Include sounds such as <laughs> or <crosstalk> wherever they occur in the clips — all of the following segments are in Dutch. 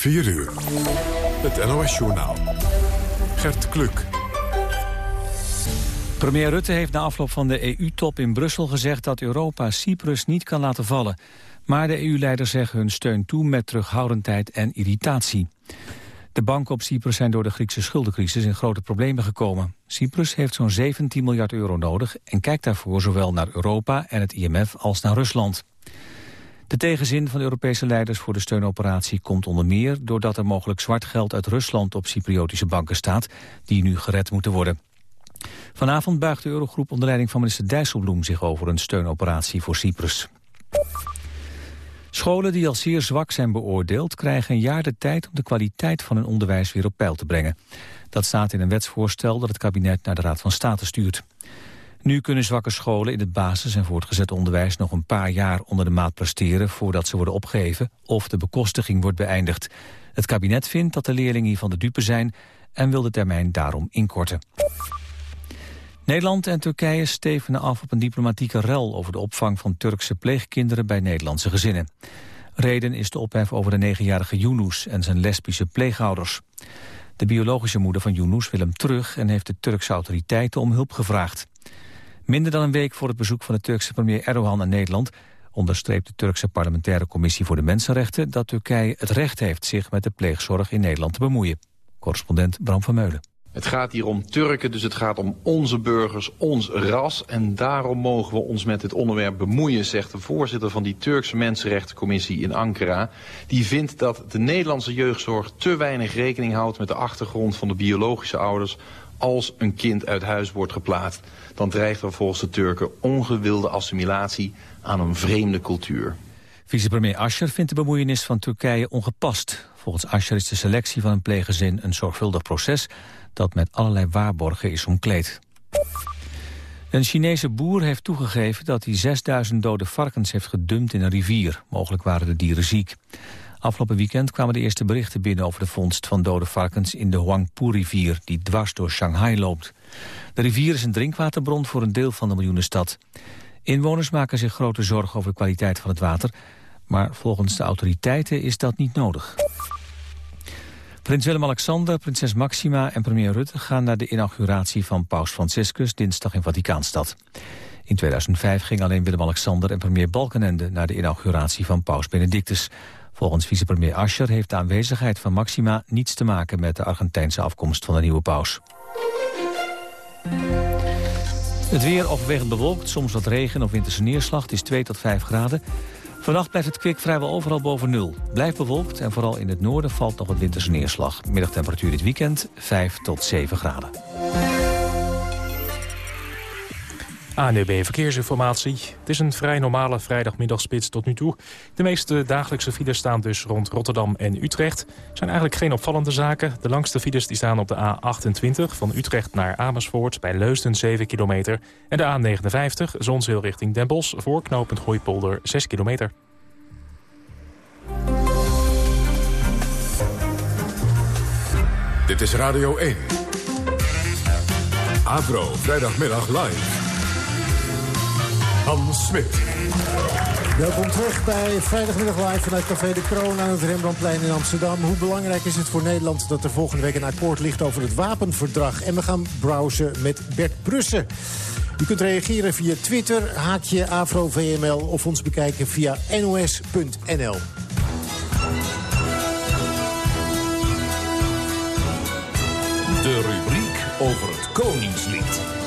4 uur. Het NOS-journaal. Gert Kluk. Premier Rutte heeft na afloop van de EU-top in Brussel gezegd dat Europa Cyprus niet kan laten vallen. Maar de EU-leiders zeggen hun steun toe met terughoudendheid en irritatie. De banken op Cyprus zijn door de Griekse schuldencrisis in grote problemen gekomen. Cyprus heeft zo'n 17 miljard euro nodig en kijkt daarvoor zowel naar Europa en het IMF als naar Rusland. De tegenzin van de Europese leiders voor de steunoperatie komt onder meer doordat er mogelijk zwart geld uit Rusland op Cypriotische banken staat, die nu gered moeten worden. Vanavond buigt de Eurogroep onder leiding van minister Dijsselbloem zich over een steunoperatie voor Cyprus. Scholen die als zeer zwak zijn beoordeeld... krijgen een jaar de tijd om de kwaliteit van hun onderwijs weer op peil te brengen. Dat staat in een wetsvoorstel dat het kabinet naar de Raad van State stuurt. Nu kunnen zwakke scholen in het basis- en voortgezet onderwijs... nog een paar jaar onder de maat presteren voordat ze worden opgegeven... of de bekostiging wordt beëindigd. Het kabinet vindt dat de leerlingen hiervan de dupe zijn... en wil de termijn daarom inkorten. Nederland en Turkije stevenen af op een diplomatieke rel... over de opvang van Turkse pleegkinderen bij Nederlandse gezinnen. Reden is de ophef over de negenjarige Yunus en zijn lesbische pleegouders. De biologische moeder van Yunus wil hem terug... en heeft de Turkse autoriteiten om hulp gevraagd. Minder dan een week voor het bezoek van de Turkse premier Erdogan aan Nederland... onderstreept de Turkse parlementaire commissie voor de mensenrechten... dat Turkije het recht heeft zich met de pleegzorg in Nederland te bemoeien. Correspondent Bram van Meulen. Het gaat hier om Turken, dus het gaat om onze burgers, ons ras. En daarom mogen we ons met dit onderwerp bemoeien, zegt de voorzitter van die Turkse Mensenrechtencommissie in Ankara. Die vindt dat de Nederlandse jeugdzorg te weinig rekening houdt met de achtergrond van de biologische ouders als een kind uit huis wordt geplaatst. Dan dreigt er volgens de Turken ongewilde assimilatie aan een vreemde cultuur. Vicepremier Asscher vindt de bemoeienis van Turkije ongepast. Volgens Asscher is de selectie van een pleeggezin een zorgvuldig proces dat met allerlei waarborgen is omkleed. Een Chinese boer heeft toegegeven dat hij 6000 dode varkens heeft gedumpt in een rivier. Mogelijk waren de dieren ziek. Afgelopen weekend kwamen de eerste berichten binnen over de vondst van dode varkens in de Huangpu-rivier, die dwars door Shanghai loopt. De rivier is een drinkwaterbron voor een deel van de miljoenenstad. Inwoners maken zich grote zorgen over de kwaliteit van het water, maar volgens de autoriteiten is dat niet nodig. Prins Willem-Alexander, prinses Maxima en premier Rutte gaan naar de inauguratie van paus Franciscus dinsdag in Vaticaanstad. In 2005 ging alleen Willem-Alexander en premier Balkenende naar de inauguratie van paus Benedictus. Volgens vicepremier Ascher heeft de aanwezigheid van Maxima niets te maken met de Argentijnse afkomst van de nieuwe paus. Het weer overwegend bewolkt, soms wat regen of winterse neerslag. Is 2 tot 5 graden. Vannacht blijft het kwik vrijwel overal boven nul. Blijft bewolkt en vooral in het noorden valt nog wat winterse neerslag. Middagtemperatuur dit weekend 5 tot 7 graden. ANUB Verkeersinformatie. Het is een vrij normale vrijdagmiddagspits tot nu toe. De meeste dagelijkse files staan dus rond Rotterdam en Utrecht. Zijn eigenlijk geen opvallende zaken. De langste files die staan op de A28 van Utrecht naar Amersfoort... bij Leusden 7 kilometer. En de A59 Zonzeel richting Den voor knooppunt Gooipolder 6 kilometer. Dit is Radio 1. Avro, vrijdagmiddag live. Hans Smit. Welkom terug bij Vrijdagmiddag live vanuit Café de Kroon aan het Rembrandtplein in Amsterdam. Hoe belangrijk is het voor Nederland dat er volgende week een akkoord ligt over het wapenverdrag? En we gaan browsen met Bert Brussen. U kunt reageren via Twitter, haakje AfroVML of ons bekijken via nos.nl. De rubriek over het Koningslied.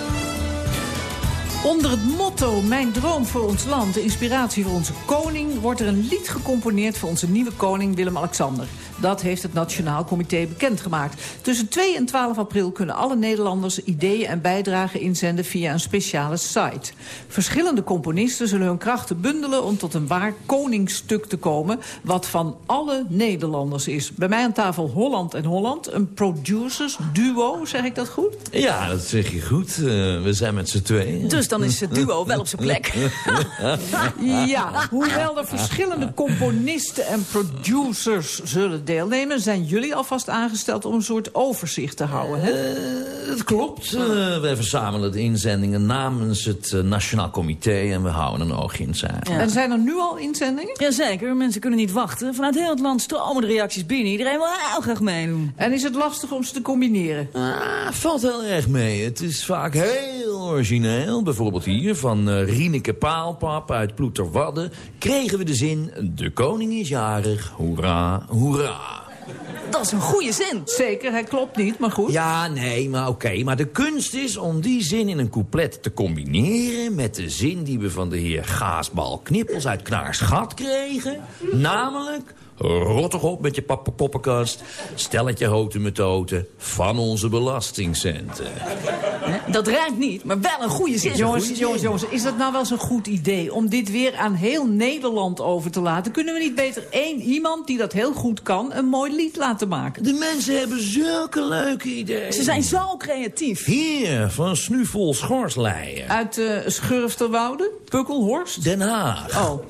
Onder het motto Mijn droom voor ons land, de inspiratie voor onze koning... wordt er een lied gecomponeerd voor onze nieuwe koning Willem-Alexander. Dat heeft het Nationaal Comité bekendgemaakt. Tussen 2 en 12 april kunnen alle Nederlanders ideeën en bijdragen inzenden via een speciale site. Verschillende componisten zullen hun krachten bundelen om tot een waar koningsstuk te komen, wat van alle Nederlanders is. Bij mij aan tafel Holland en Holland, een producers duo, zeg ik dat goed? Ja, dat zeg je goed. Uh, we zijn met z'n tweeën. Dus dan is het duo wel op zijn plek. <laughs> ja, hoewel er verschillende componisten en producers zullen deelnemen... zijn jullie alvast aangesteld om een soort overzicht te houden, hè? Uh, het klopt. Uh, wij verzamelen de inzendingen namens het uh, Nationaal Comité... en we houden een oogje in het zaak. En zijn er nu al inzendingen? Jazeker, mensen kunnen niet wachten. Vanuit heel het land stromen de reacties binnen. Iedereen wil heel graag meedoen. En is het lastig om ze te combineren? Ah, valt heel erg mee. Het is vaak heel origineel. Bijvoorbeeld hier van uh, Rieneke Paalpap uit Ploeterwadde... kregen we de zin... De koning is jarig, hoera, hoera. Dat is een goede zin. Zeker, hij klopt niet, maar goed. Ja, nee, maar oké. Maar de kunst is om die zin in een couplet te combineren... met de zin die we van de heer Gaasbal Knippels uit Knaarschat kregen. Namelijk... Rot toch op met je poppenkast. Stelletje houten metoten van onze belastingcenten. Dat rijmt niet, maar wel een goede zin. Jongens, jongens, jongens, is dat nou wel zo'n goed idee... om dit weer aan heel Nederland over te laten? Kunnen we niet beter één iemand die dat heel goed kan... een mooi lied laten maken? De mensen hebben zulke leuke ideeën. Ze zijn zo creatief. Hier, van Snuffel Schorsleijen. Uit uh, Schurfterwoude? Pukkelhorst? Den Haag. Oh.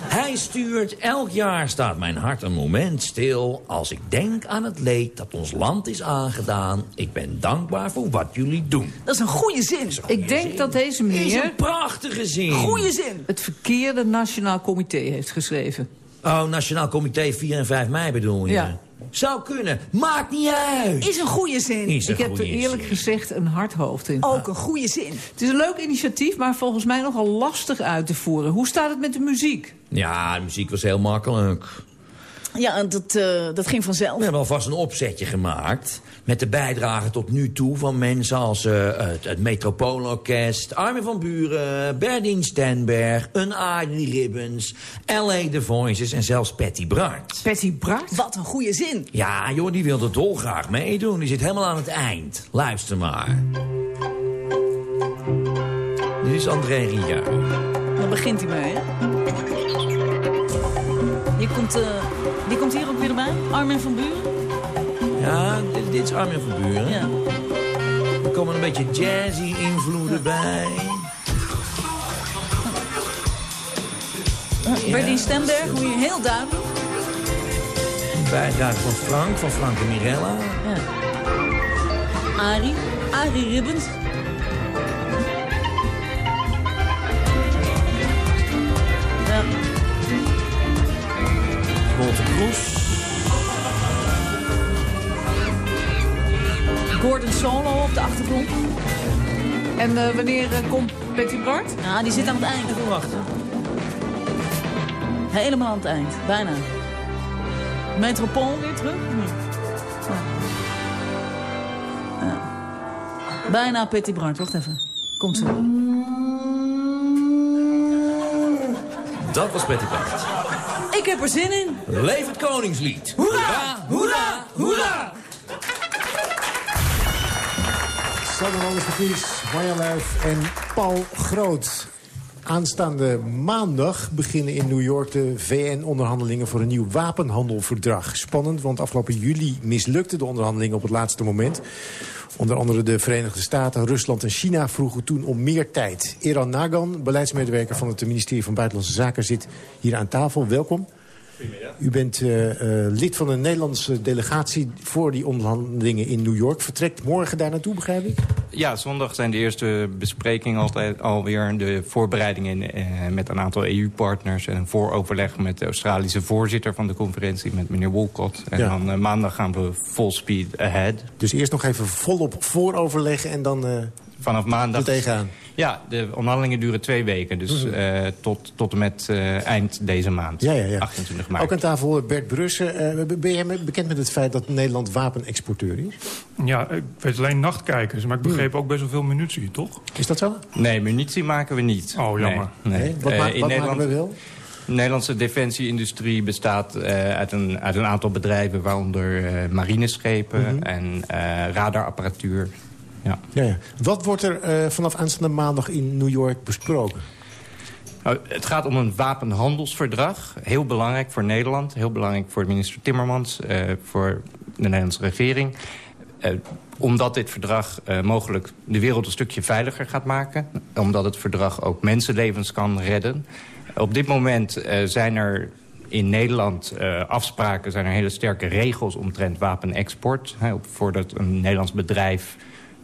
Hij stuurt, elk jaar staat mijn hart een moment stil... als ik denk aan het leed dat ons land is aangedaan. Ik ben dankbaar voor wat jullie doen. Dat is een goede zin. Een ik denk zin. dat deze meneer... is een prachtige zin. Goeie zin. Het verkeerde Nationaal Comité heeft geschreven. Oh, Nationaal Comité 4 en 5 mei bedoel je? Ja. Zou kunnen. Maakt niet uit. Is een goede zin. Een ik heb er eerlijk zin. gezegd een hard hoofd in. Ook een goede zin. Het is een leuk initiatief, maar volgens mij nogal lastig uit te voeren. Hoe staat het met de muziek? Ja, de muziek was heel makkelijk. Ja, dat, uh, dat ging vanzelf. We hebben alvast een opzetje gemaakt. Met de bijdrage tot nu toe van mensen als uh, het, het Metropoolorkest... Armin van Buren, Berdien Stenberg, een Arie Ribbons... L.A. The Voices en zelfs Patty Bart. Patty Bart? Wat een goede zin. Ja, joh, die wilde dolgraag meedoen. Die zit helemaal aan het eind. Luister maar. Dit is André Ria. Daar begint hij mee, hè? Je komt, uh, die komt hier ook weer bij? Armin van Buren? Ja, dit, dit is Armin van Buren. Ja. Er komen een beetje jazzy invloeden bij. Ja. Berdien Stemberg, hoe je heel duidelijk. Bijdrage van Frank, van Frank en Mirella. Ja. Arie, Arie Ribbens. Walter Kroes. Gordon Solo op de achtergrond. En uh, wanneer uh, komt Betty Bart? Ja, die zit aan het eind. Even wachten. Helemaal aan het eind, bijna. Metropool weer terug? Ja. Ja. Bijna Betty Bart, wacht even. Komt ze. Dat was Betty Bart. Ik heb er zin in. Leef het Koningslied. Hoera, hoera, hoera. Sander Anders de Vries, Marja Luif en Paul Groot. Aanstaande maandag beginnen in New York de VN-onderhandelingen voor een nieuw wapenhandelverdrag. Spannend, want afgelopen juli mislukten de onderhandelingen op het laatste moment. Onder andere de Verenigde Staten, Rusland en China vroegen toen om meer tijd. Eran Nagan, beleidsmedewerker van het ministerie van Buitenlandse Zaken, zit hier aan tafel. Welkom. U bent uh, uh, lid van een Nederlandse delegatie voor die onderhandelingen in New York. Vertrekt morgen daar naartoe, begrijp ik? Ja, zondag zijn de eerste besprekingen altijd alweer. De voorbereidingen uh, met een aantal EU-partners. En een vooroverleg met de Australische voorzitter van de conferentie, met meneer Wolcott. En Ja. dan maandag gaan we full speed ahead. Dus eerst nog even volop vooroverleggen en dan uh, Vanaf maandag... tegenaan. Ja, de onderhandelingen duren twee weken. Dus uh, tot, tot en met uh, eind deze maand. Ja, ja, ja. 28 maart. Ook aan tafel Bert Brussen. Uh, ben jij bekend met het feit dat Nederland wapenexporteur is? Ja, ik weet alleen nachtkijkers, maar ik begreep ook best wel veel munitie, toch? Is dat zo? Nee, munitie maken we niet. Oh, jammer. Nee, nee. Nee? Wat, Eh, in wat Nederland, maken we wel? De Nederlandse defensieindustrie bestaat uh, uit, een, uit een aantal bedrijven... waaronder uh, marineschepen Mhm. en uh, radarapparatuur. Ja. Ja, ja. Wat wordt er eh, vanaf aanstaande maandag in New York besproken? Nou, het gaat om een wapenhandelsverdrag. Heel belangrijk voor Nederland. Heel belangrijk voor minister Timmermans. eh, voor de Nederlandse regering. Eh, omdat dit verdrag mogelijk de wereld een stukje veiliger gaat maken. Omdat het verdrag ook mensenlevens kan redden. Op dit moment zijn er in Nederland uh, afspraken zijn er hele sterke regels omtrent wapenexport. Hè, voordat een Nederlands bedrijf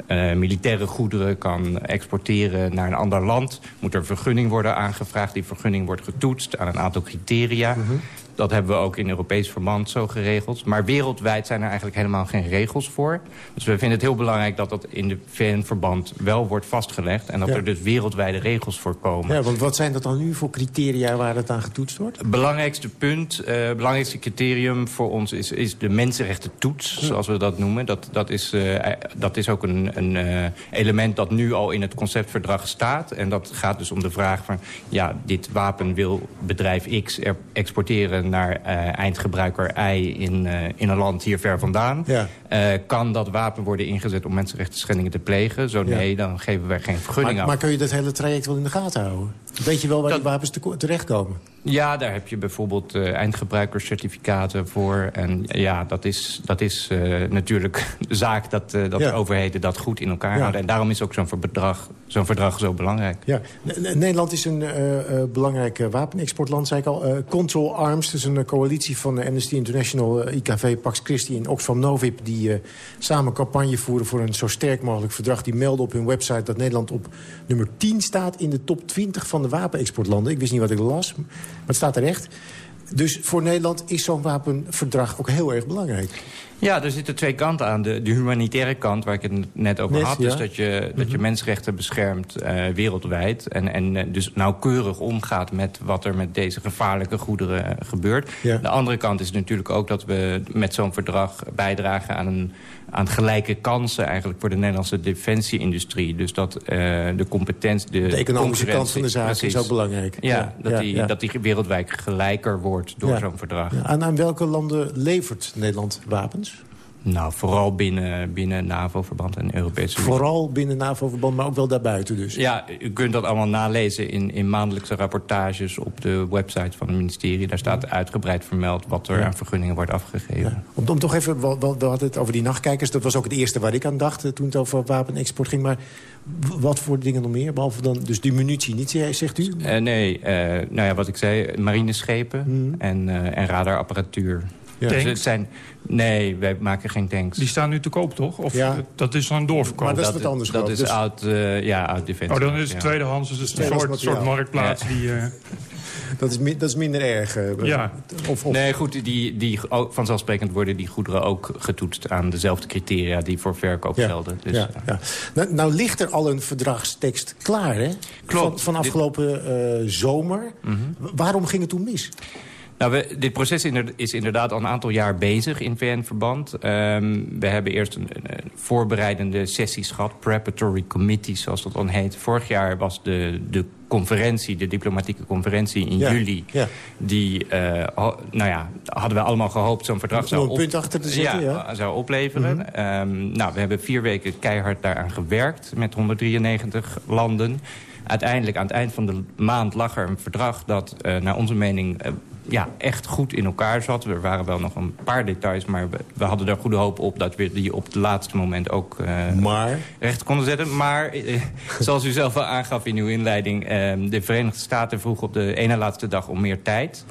uh, militaire goederen kan exporteren naar een ander land... moet er vergunning worden aangevraagd. Die vergunning wordt getoetst aan een aantal criteria. -hmm. Dat hebben we ook in Europees verband zo geregeld. Maar wereldwijd zijn er eigenlijk helemaal geen regels voor. Dus we vinden het heel belangrijk dat dat in de VN-verband wel wordt vastgelegd. En dat ja. er dus wereldwijde regels voor komen. Ja, want wat zijn dat dan nu voor criteria waar het aan getoetst wordt? Het belangrijkste punt, het uh, belangrijkste criterium voor ons is, is de mensenrechten toets, ja. zoals we dat noemen. Dat, dat, is, uh, dat is ook een, een uh, element dat nu al in het conceptverdrag staat. En dat gaat dus om de vraag van, ja, dit wapen wil bedrijf X exporteren naar uh, eindgebruiker Y in, uh, in een land hier ver vandaan. Ja. Uh, kan dat wapen worden ingezet om mensenrechten schendingen te plegen? Zo nee, ja. dan geven wij geen vergunning maar, af. Maar kun je dat hele traject wel in de gaten houden? Weet je wel waar dat... die wapens te terechtkomen? Ja, daar heb je bijvoorbeeld uh, eindgebruikerscertificaten voor. En ja, dat is, dat is uh, natuurlijk <laughs> de zaak dat, uh, dat ja. de overheden dat goed in elkaar ja. houden. En daarom is ook zo'n verdrag, zo'n verdrag zo belangrijk. Ja. Nederland is een belangrijk wapenexportland, zei ik al. Control Arms, dus een coalitie van Amnesty International, IKV, Pax Christi en Oxfam Novib... die samen campagne voeren voor een zo sterk mogelijk verdrag. Die melden op hun website dat Nederland op nummer 10 staat... in de top 20 van de wapenexportlanden. Ik wist niet wat ik las... Maar het staat er echt. Dus voor Nederland is zo'n wapenverdrag ook heel erg belangrijk. Ja, er zitten twee kanten aan. De, de humanitaire kant, waar ik het net over net, had... Ja. dus dat je, dat mm -hmm. je mensenrechten beschermt uh, wereldwijd... en, en uh, dus nauwkeurig omgaat met wat er met deze gevaarlijke goederen uh, gebeurt. Ja. De andere kant is natuurlijk ook dat we met zo'n verdrag bijdragen... aan een aan gelijke kansen eigenlijk voor de Nederlandse defensieindustrie. Dus dat uh, de competentie... De, de economische kant van de zaak is ook belangrijk. Ja, ja, dat, die, ja. dat die wereldwijd gelijker wordt door zo'n verdrag. En aan welke landen levert Nederland wapens? Nou, vooral binnen, binnen NAVO-verband en Europese Unie. Vooral binnen NAVO-verband, maar ook wel daarbuiten dus? Ja, u kunt dat allemaal nalezen in, in maandelijkse rapportages op de website van het ministerie. Daar staat uitgebreid vermeld wat er ja. aan vergunningen wordt afgegeven. Ja. Om, om toch even, we, we hadden het over die nachtkijkers. Dat was ook het eerste waar ik aan dacht toen het over wapenexport ging. Maar wat voor dingen nog meer? Behalve dan dus die munitie niet, zegt u? Uh, nee, uh, nou ja, wat ik zei, marineschepen mm. en, uh, en radarapparatuur. Ja. Dus het zijn, nee, wij maken geen tanks. Die staan nu te koop, toch? Of ja. dat is dan doorverkoop? Maar dat is wat anders. Dat, dat is dus... oud, uh, ja, oud defensie. Oh, dan is het ja. tweedehands. Dus het is een soort, soort marktplaats ja. die... Uh... <laughs> Dat is, dat is minder erg. Uh, ja. Of, of... Nee, goed, die, die, vanzelfsprekend worden die goederen ook getoetst aan dezelfde criteria die voor verkoop ja. gelden. Dus, ja, ja. Nou, nou ligt er al een verdragstekst klaar, hè? Klopt. Van, van afgelopen zomer. Mm -hmm. Waarom ging het toen mis? Nou, we, dit proces is inderdaad al een aantal jaar bezig in VN-verband. Um, we hebben eerst een, een, voorbereidende sessies gehad, preparatory committees zoals dat dan heet. Vorig jaar was de, de conferentie, de diplomatieke conferentie in ja, juli. Ja. Die, uh, ho, nou ja, hadden we allemaal gehoopt zo'n verdrag zou, op, punt achter te zetten, ja, ja. zou opleveren. Mm -hmm. um, nou, we hebben vier weken keihard daaraan gewerkt met 193 landen. Uiteindelijk, aan het eind van de maand, lag er een verdrag dat uh, naar onze mening... Uh, ja, echt goed in elkaar zat. Er waren wel nog een paar details, maar we, we hadden er goede hoop op... dat we die op het laatste moment ook uh, maar... recht konden zetten. Maar, uh, <laughs> zoals u zelf al aangaf in uw inleiding... Uh, de Verenigde Staten vroeg op de ene laatste dag om meer tijd...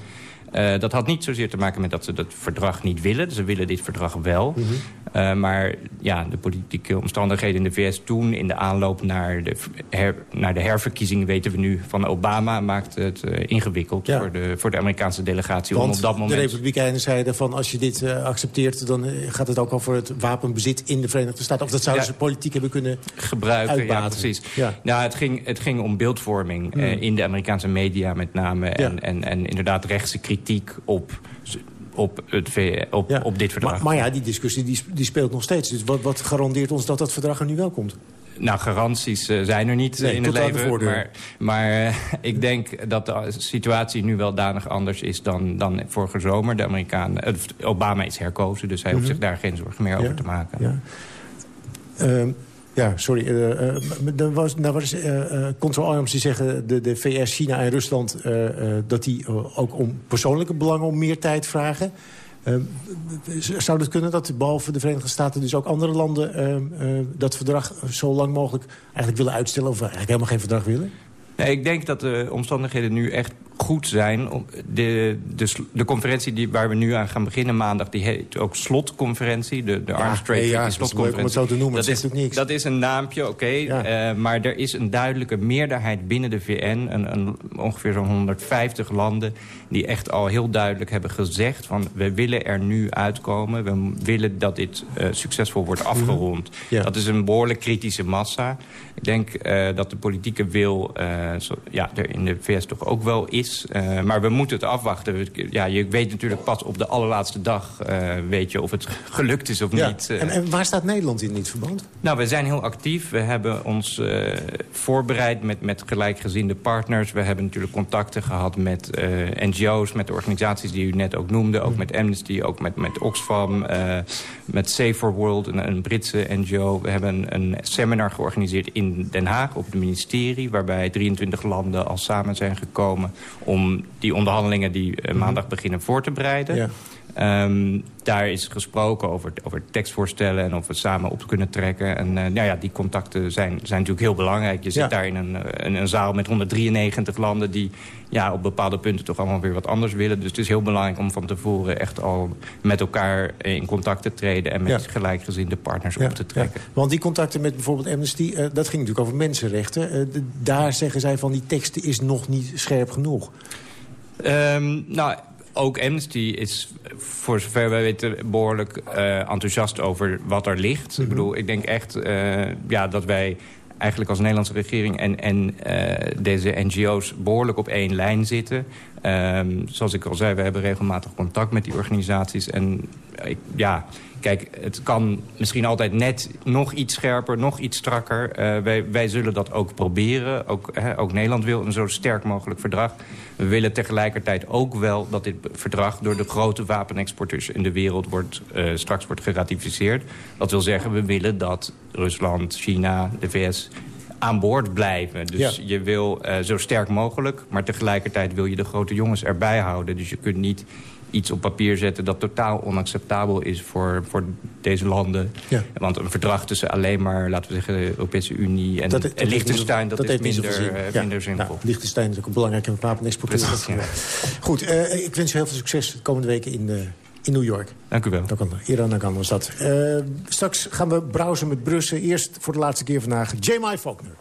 Uh, dat had niet zozeer te maken met dat ze dat verdrag niet willen. Ze willen dit verdrag wel. Mm -hmm. Uh, maar ja, de politieke omstandigheden in de VS toen... in de aanloop naar de, her, naar de herverkiezingen, weten we nu, van Obama... maakt het uh, ingewikkeld ja. voor, de, voor de Amerikaanse delegatie. Want om op dat moment... de Republikeinen zeiden van als je dit accepteert... dan gaat het ook over het wapenbezit in de Verenigde Staten. Of dat zouden ja. ze politiek hebben kunnen gebruiken. Uitbaten. Ja, precies. Ja. Nou, het, ging, het ging om beeldvorming mm. in de Amerikaanse media met name. En, en, en inderdaad rechtse kritiek op, op, het, op, ja. op dit verdrag. Maar, maar, ja, die discussie die, die speelt nog steeds. Dus wat, wat garandeert ons dat dat verdrag er nu wel komt? Nou, garanties uh, zijn er niet nee, in het leven. Maar, maar uh, <laughs> ik denk dat de situatie nu wel danig anders is dan, dan vorige zomer. De Amerikaan, uh, Obama is herkozen, dus hij mm -hmm. hoeft zich daar geen zorgen meer ja. over te maken. Ja. Ja, sorry. Uh, uh, er was, nou was uh, Control Arms die zeggen de, de VS, China en Rusland... dat die ook om persoonlijke belangen om meer tijd vragen. zou het kunnen dat behalve de Verenigde Staten... dus ook andere landen dat verdrag zo lang mogelijk eigenlijk willen uitstellen... of eigenlijk helemaal geen verdrag willen? Nee, ik denk dat de omstandigheden nu echt goed zijn. De, de, de conferentie die, waar we nu aan gaan beginnen maandag... die heet ook slotconferentie. De, de Arms Trade nee, ja, slotconferentie. om het zo te noemen, dat, dat is, ook niks. dat is een naampje, oké. eh, maar er is een duidelijke meerderheid binnen de VN... Een, een, ongeveer zo'n 150 landen... die echt al heel duidelijk hebben gezegd... van we willen er nu uitkomen. We willen dat dit eh, succesvol wordt afgerond. Ja. Dat is een behoorlijk kritische massa. Ik denk eh, dat de politieke wil zo, ja, er in de VS toch ook wel is. Eh, maar we moeten het afwachten. Ja, je weet natuurlijk pas op de allerlaatste dag... eh, weet je of het gelukt is of Ja. niet. eh. En, en waar staat Nederland in dit verband? Nou, we zijn heel actief. We hebben ons voorbereid met, met gelijkgezinde partners. We hebben natuurlijk contacten gehad met NGO's, met de organisaties die u net ook noemde. Ook met Amnesty, ook met, met Oxfam, met Save for World, een, een Britse NGO. We hebben een seminar georganiseerd in Den Haag op het ministerie... waarbij 23 landen al samen zijn gekomen om die onderhandelingen die eh, maandag beginnen voor te bereiden. Ehm, daar is gesproken over, over tekstvoorstellen en of we samen op kunnen trekken. En eh, nou ja, die contacten zijn, zijn natuurlijk heel belangrijk. Je zit Ja. daar in een, eh, een, zaal met 193 landen die ja, op bepaalde punten toch allemaal weer wat anders willen. Dus het is heel belangrijk om van tevoren echt al met elkaar in contact te treden... en met Ja. gelijkgezinde partners Ja, op te trekken. Want die contacten met bijvoorbeeld Amnesty, eh, dat ging natuurlijk over mensenrechten. Daar zeggen zij van die teksten is nog niet scherp genoeg. Ehm, nou, ook Amnesty is voor zover wij weten behoorlijk eh, enthousiast over wat er ligt. Ik bedoel, ik denk echt eh, ja, dat wij eigenlijk als Nederlandse regering en, en eh, deze NGO's behoorlijk op één lijn zitten. Ehm, zoals ik al zei, we hebben regelmatig contact met die organisaties. En ik, ja, kijk, het kan misschien altijd net nog iets scherper, nog iets strakker. Eh, wij, wij zullen dat ook proberen. Ook, hè, ook Nederland wil een zo sterk mogelijk verdrag. We willen tegelijkertijd ook wel dat dit verdrag... door de grote wapenexporteurs in de wereld wordt, eh, straks wordt geratificeerd. Dat wil zeggen, we willen dat Rusland, China, de VS aan boord blijven. Dus Ja. je wil eh, zo sterk mogelijk, maar tegelijkertijd wil je de grote jongens erbij houden. Dus je kunt niet iets op papier zetten dat totaal onacceptabel is voor, voor deze landen. Ja. Want een verdrag tussen alleen maar, laten we zeggen, de Europese Unie en, Dat- en dat Liechtenstein... dat, is minder, zin. eh, Ja. minder zinvol. Nou, Liechtenstein is ook een belangrijke wapenexporteur. Ja. Goed, eh, ik wens je heel veel succes de komende weken in, eh, in New York. Dank u wel. Dank Iran Nagan was dat. Straks gaan we browsen met Brussen. Eerst voor de laatste keer vandaag J.M.I. Faulkner.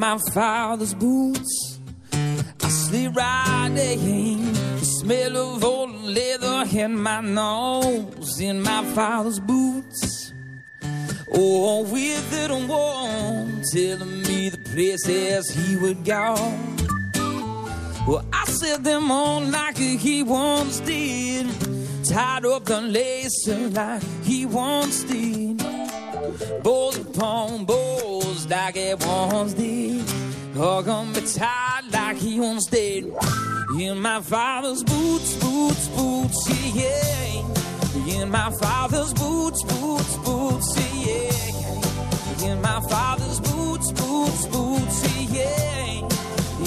My father's boots, I sleep right riding. The smell of old leather in my nose. In my father's boots, oh, withered and worn, telling me the places he would go. Well, I set them on like he once did, tied up the laced like he once did. Balls upon balls like he once did. Hug on me tight like he once did. In my father's boots, boots, boots, yeah. In my father's boots, boots, boots, yeah. In my father's boots, boots, boots, yeah.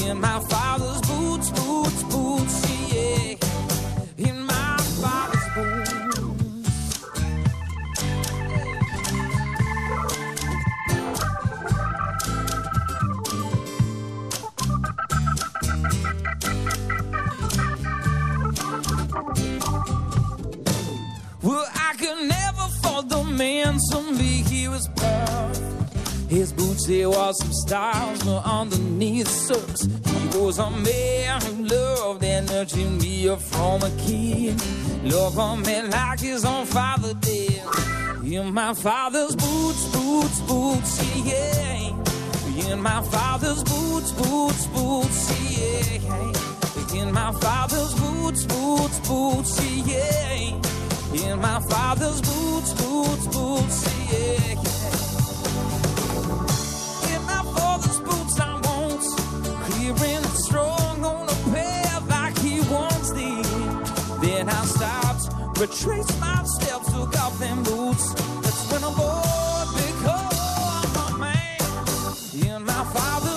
In my father's boots, boots, boots, yeah. Well, I could never fault the man, some big he was proud. His boots, there was some stars, but underneath socks, he was a man who loved and nurtured me from a kid. Love on me like his own father did. In my father's boots, boots, boots, yeah. In my father's boots, boots, boots, yeah. In my father's boots, boots, boots, yeah. In my father's boots, boots, boots, yeah. In my father's boots, I won't clear and strong on a pair like he once did. Then I stopped, retraced my steps, took off them boots. That's when I'm bored because I'm a man. In my father's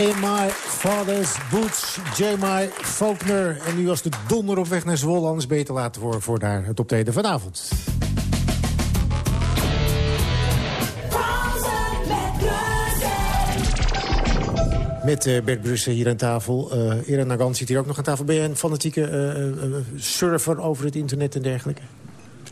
In My Father's Boots, J.M. Faulkner. En nu was de donder op weg naar Zwolle, anders beter laten voor, voor daar het optreden vanavond. Met uh, Bert Brussen hier aan tafel. Uh, Ira Nagan zit hier ook nog aan tafel. Ben je een fanatieke uh, surfer over het internet en dergelijke?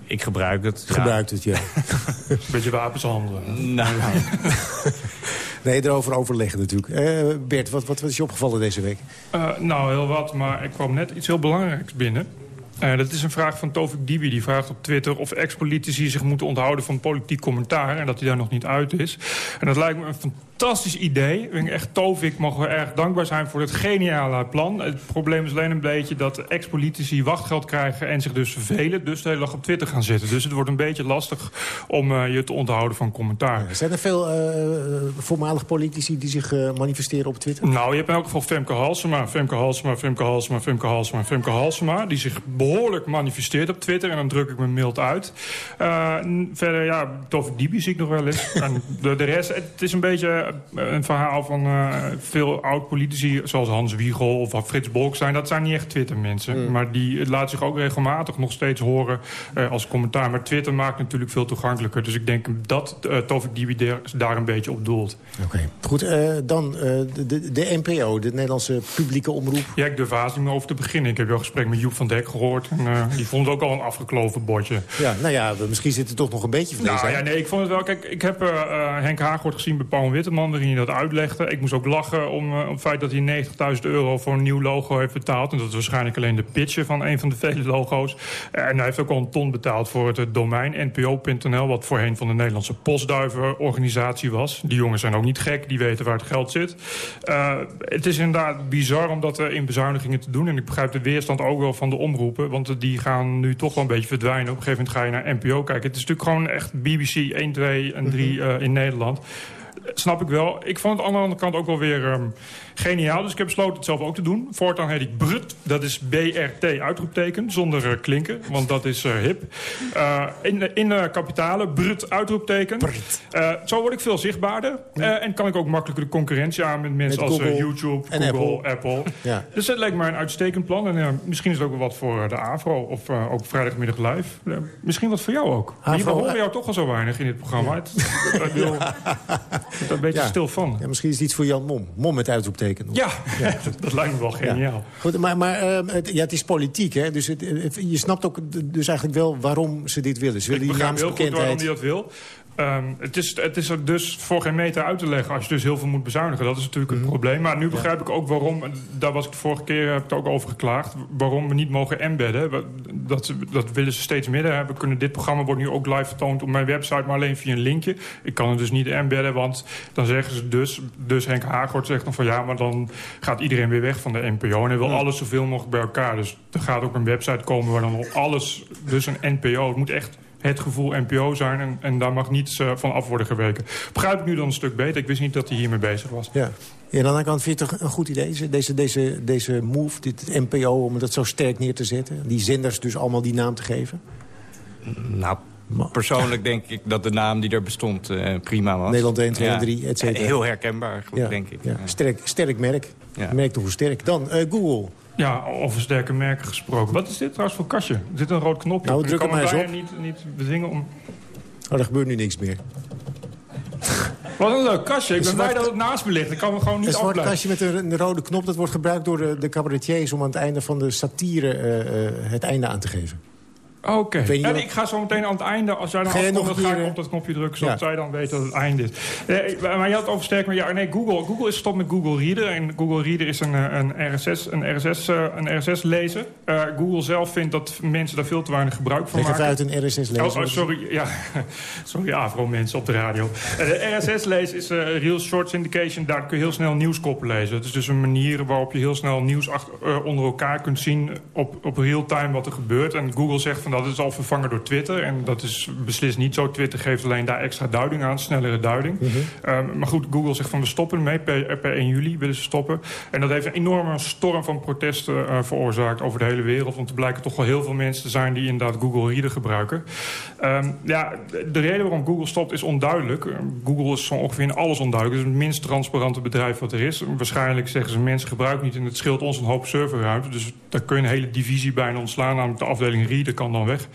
Ik gebruik het. Gebruikt het, ja. <laughs> Beetje wapens handelen. Nou, <laughs> <laughs> nee, erover overleggen natuurlijk. Uh, Bert, wat, wat, wat is je opgevallen deze week? Uh, nou, heel wat, maar ik kwam net iets heel belangrijks binnen. Uh, dat is een vraag van Tovik Dibi. Die vraagt op Twitter of ex-politici zich moeten onthouden van politiek commentaar... en dat hij daar nog niet uit is. En dat lijkt me een fantastisch idee. Echt, Tovik mogen we erg dankbaar zijn voor het geniale plan. Het probleem is alleen een beetje dat ex-politici wachtgeld krijgen... en zich dus vervelen, dus de hele dag op Twitter gaan zitten. Dus het wordt een beetje lastig om uh, je te onthouden van commentaar. Ja, zijn er veel uh, voormalig politici die zich uh, manifesteren op Twitter? Nou, je hebt in elk geval Femke Halsema, Femke Halsema, Femke Halsema, Femke Halsema, Femke Halsema... die zich behoorlijk manifesteert op Twitter en dan druk ik me mild uit. verder, ja, Tovik Dibi zie ik nog wel eens. <laughs> en de, de rest, het is een beetje een verhaal van uh, veel oud-politici... zoals Hans Wiegel of Frits Bolkestein. Dat zijn niet echt Twitter-mensen. Mm. Maar die laat zich ook regelmatig nog steeds horen uh, als commentaar. Maar Twitter maakt natuurlijk veel toegankelijker. Dus ik denk dat uh, Tovik Dibi daar een beetje op doelt. Oké, okay. goed. dan de, de, de, NPO, de Nederlandse publieke omroep. Ja, ik durf haast niet meer over te beginnen. Ik heb wel een gesprek met Joep van Dek gehoord. En, die vond het ook al een afgekloven botje. Ja, nou ja, misschien zit er toch nog een beetje vlees nou, ja, nee, ik vond het wel... Kijk, ik heb Henk Haaghoort gezien bij Paul Witteman waarin hij dat uitlegde. Ik moest ook lachen om, uh, om het feit dat hij 90.000 euro voor een nieuw logo heeft betaald. En dat is waarschijnlijk alleen de pitchen van een van de <laughs> vele logo's. En hij heeft ook al een ton betaald voor het domein npo.nl... wat voorheen van de Nederlandse postduivenorganisatie was. Die jongens zijn ook niet gek, die weten waar het geld zit. Uh, het is inderdaad bizar om dat in bezuinigingen te doen. En ik begrijp de weerstand ook wel van de omroepen. Want die gaan nu toch wel een beetje verdwijnen. Op een gegeven moment ga je naar NPO kijken. Het is natuurlijk gewoon echt BBC 1, 2 en 3 uh, in Nederland snap ik wel. Ik vond het aan de andere kant ook wel weer um, geniaal. Dus ik heb besloten het zelf ook te doen. Voortaan heet ik Brut. Dat is BRT uitroepteken. Zonder uh, klinken, want dat is uh, hip. Uh, in in kapitalen, Brut uitroepteken. zo word ik veel zichtbaarder. Ja. en kan ik ook makkelijker de concurrentie aan met mensen met als YouTube, en Google, Apple. Apple. Ja. Dus dat lijkt mij een uitstekend plan. En misschien is het ook wel wat voor de AVRO of ook vrijdagmiddag live. misschien wat voor jou ook. Maar we horen jou toch al zo weinig in dit programma. <laughs> ik wil er een beetje stil van. Ja, misschien is het iets voor Jan Mom. Mom met uitroepteken. Ja, <laughs> ja. dat, dat, lijkt me wel geniaal. Goed, maar maar uh, het, ja, het is politiek, hè? Dus het, het, je snapt ook dus eigenlijk wel waarom ze dit willen. Ze willen Ik begrijp heel goed waarom hij dat wil. Um, het, is, het is er dus voor geen meter uit te leggen als je dus heel veel moet bezuinigen. Dat is natuurlijk het mm -hmm. probleem. Maar nu begrijp ik ook waarom, daar was ik de vorige keer heb ik het ook over geklaagd... waarom we niet mogen embedden. Dat, dat willen ze steeds meer. We kunnen, dit programma wordt nu ook live vertoond op mijn website... maar alleen via een linkje. Ik kan het dus niet embedden, want dan zeggen ze dus... dus Henk Haaghoort zegt dan van ja, maar dan gaat iedereen weer weg van de NPO... en hij wil alles zoveel mogelijk bij elkaar. Dus er gaat ook een website komen waar dan alles... dus een NPO, het moet echt het gevoel NPO zijn en, en daar mag niets uh, van af worden geweken. Begrijp ik nu dan een stuk beter. Ik wist niet dat hij hiermee bezig was. Ja. Ja, aan de andere kant vind je het toch een goed idee, deze, deze, deze move, dit NPO, om dat zo sterk neer te zetten? Die zenders dus allemaal die naam te geven? Nou, persoonlijk denk ik dat de naam die er bestond uh, prima was. Nederland 1, 2 en 3, et cetera. Heel herkenbaar, ja, denk ik. Ja. Sterk, sterk merk. Ja. Merk toch hoe sterk. Dan uh, Google. Ja, over sterke merken gesproken. Wat is dit trouwens voor kastje? Er zit een rood knopje. Nou, druk hem maar eens op. Niet, niet bedwingen om... Oh, er gebeurt nu niks meer. Wat een leuk kastje. Ik ben blij dat het naast me ligt. Ik kan me gewoon niet Een zwart kastje met een, rode knop. Dat wordt gebruikt door de, de cabaretiers... om aan het einde van de satire uh, uh, het einde aan te geven. Oké. Okay. Ja, ik ga zo meteen aan het einde, als jij dan ga afkomt, dan ga ik op dat knopje drukken... zodat ja. zij dan weten dat het einde is. Eh, maar je had het over sterk, maar ja, nee, Google. Google is gestopt met Google Reader. En Google Reader is een, een RSS, een RSS, uh, een RSS lezer. Uh, Google zelf vindt dat mensen daar veel te weinig gebruik van Leg maken. uit een RSS lezer. Oh, oh, sorry, ja. <laughs> sorry, Avro mensen op de radio. de RSS lezen is Real Short Syndication. Daar kun je heel snel nieuwskoppen lezen. Het is dus een manier waarop je heel snel nieuws achter, onder elkaar kunt zien... op, op real time wat er gebeurt. En Google zegt van dat is al vervangen door Twitter. En dat is beslist niet zo. Twitter geeft alleen daar extra duiding aan, snellere duiding. Ehm, maar goed, Google zegt van we stoppen ermee. Per, per 1 juli willen ze stoppen. En dat heeft een enorme storm van protesten eh, veroorzaakt over de hele wereld. Want er blijken toch wel heel veel mensen te zijn die inderdaad Google Reader gebruiken. Ehm, ja, de reden waarom Google stopt is onduidelijk. Google is zo ongeveer in alles onduidelijk. Het is het minst transparante bedrijf wat er is. Waarschijnlijk zeggen ze mensen gebruiken niet en het scheelt ons een hoop serverruimte. Dus daar kun je een hele divisie bijna ontslaan. Namelijk de afdeling Reader kan dan weg.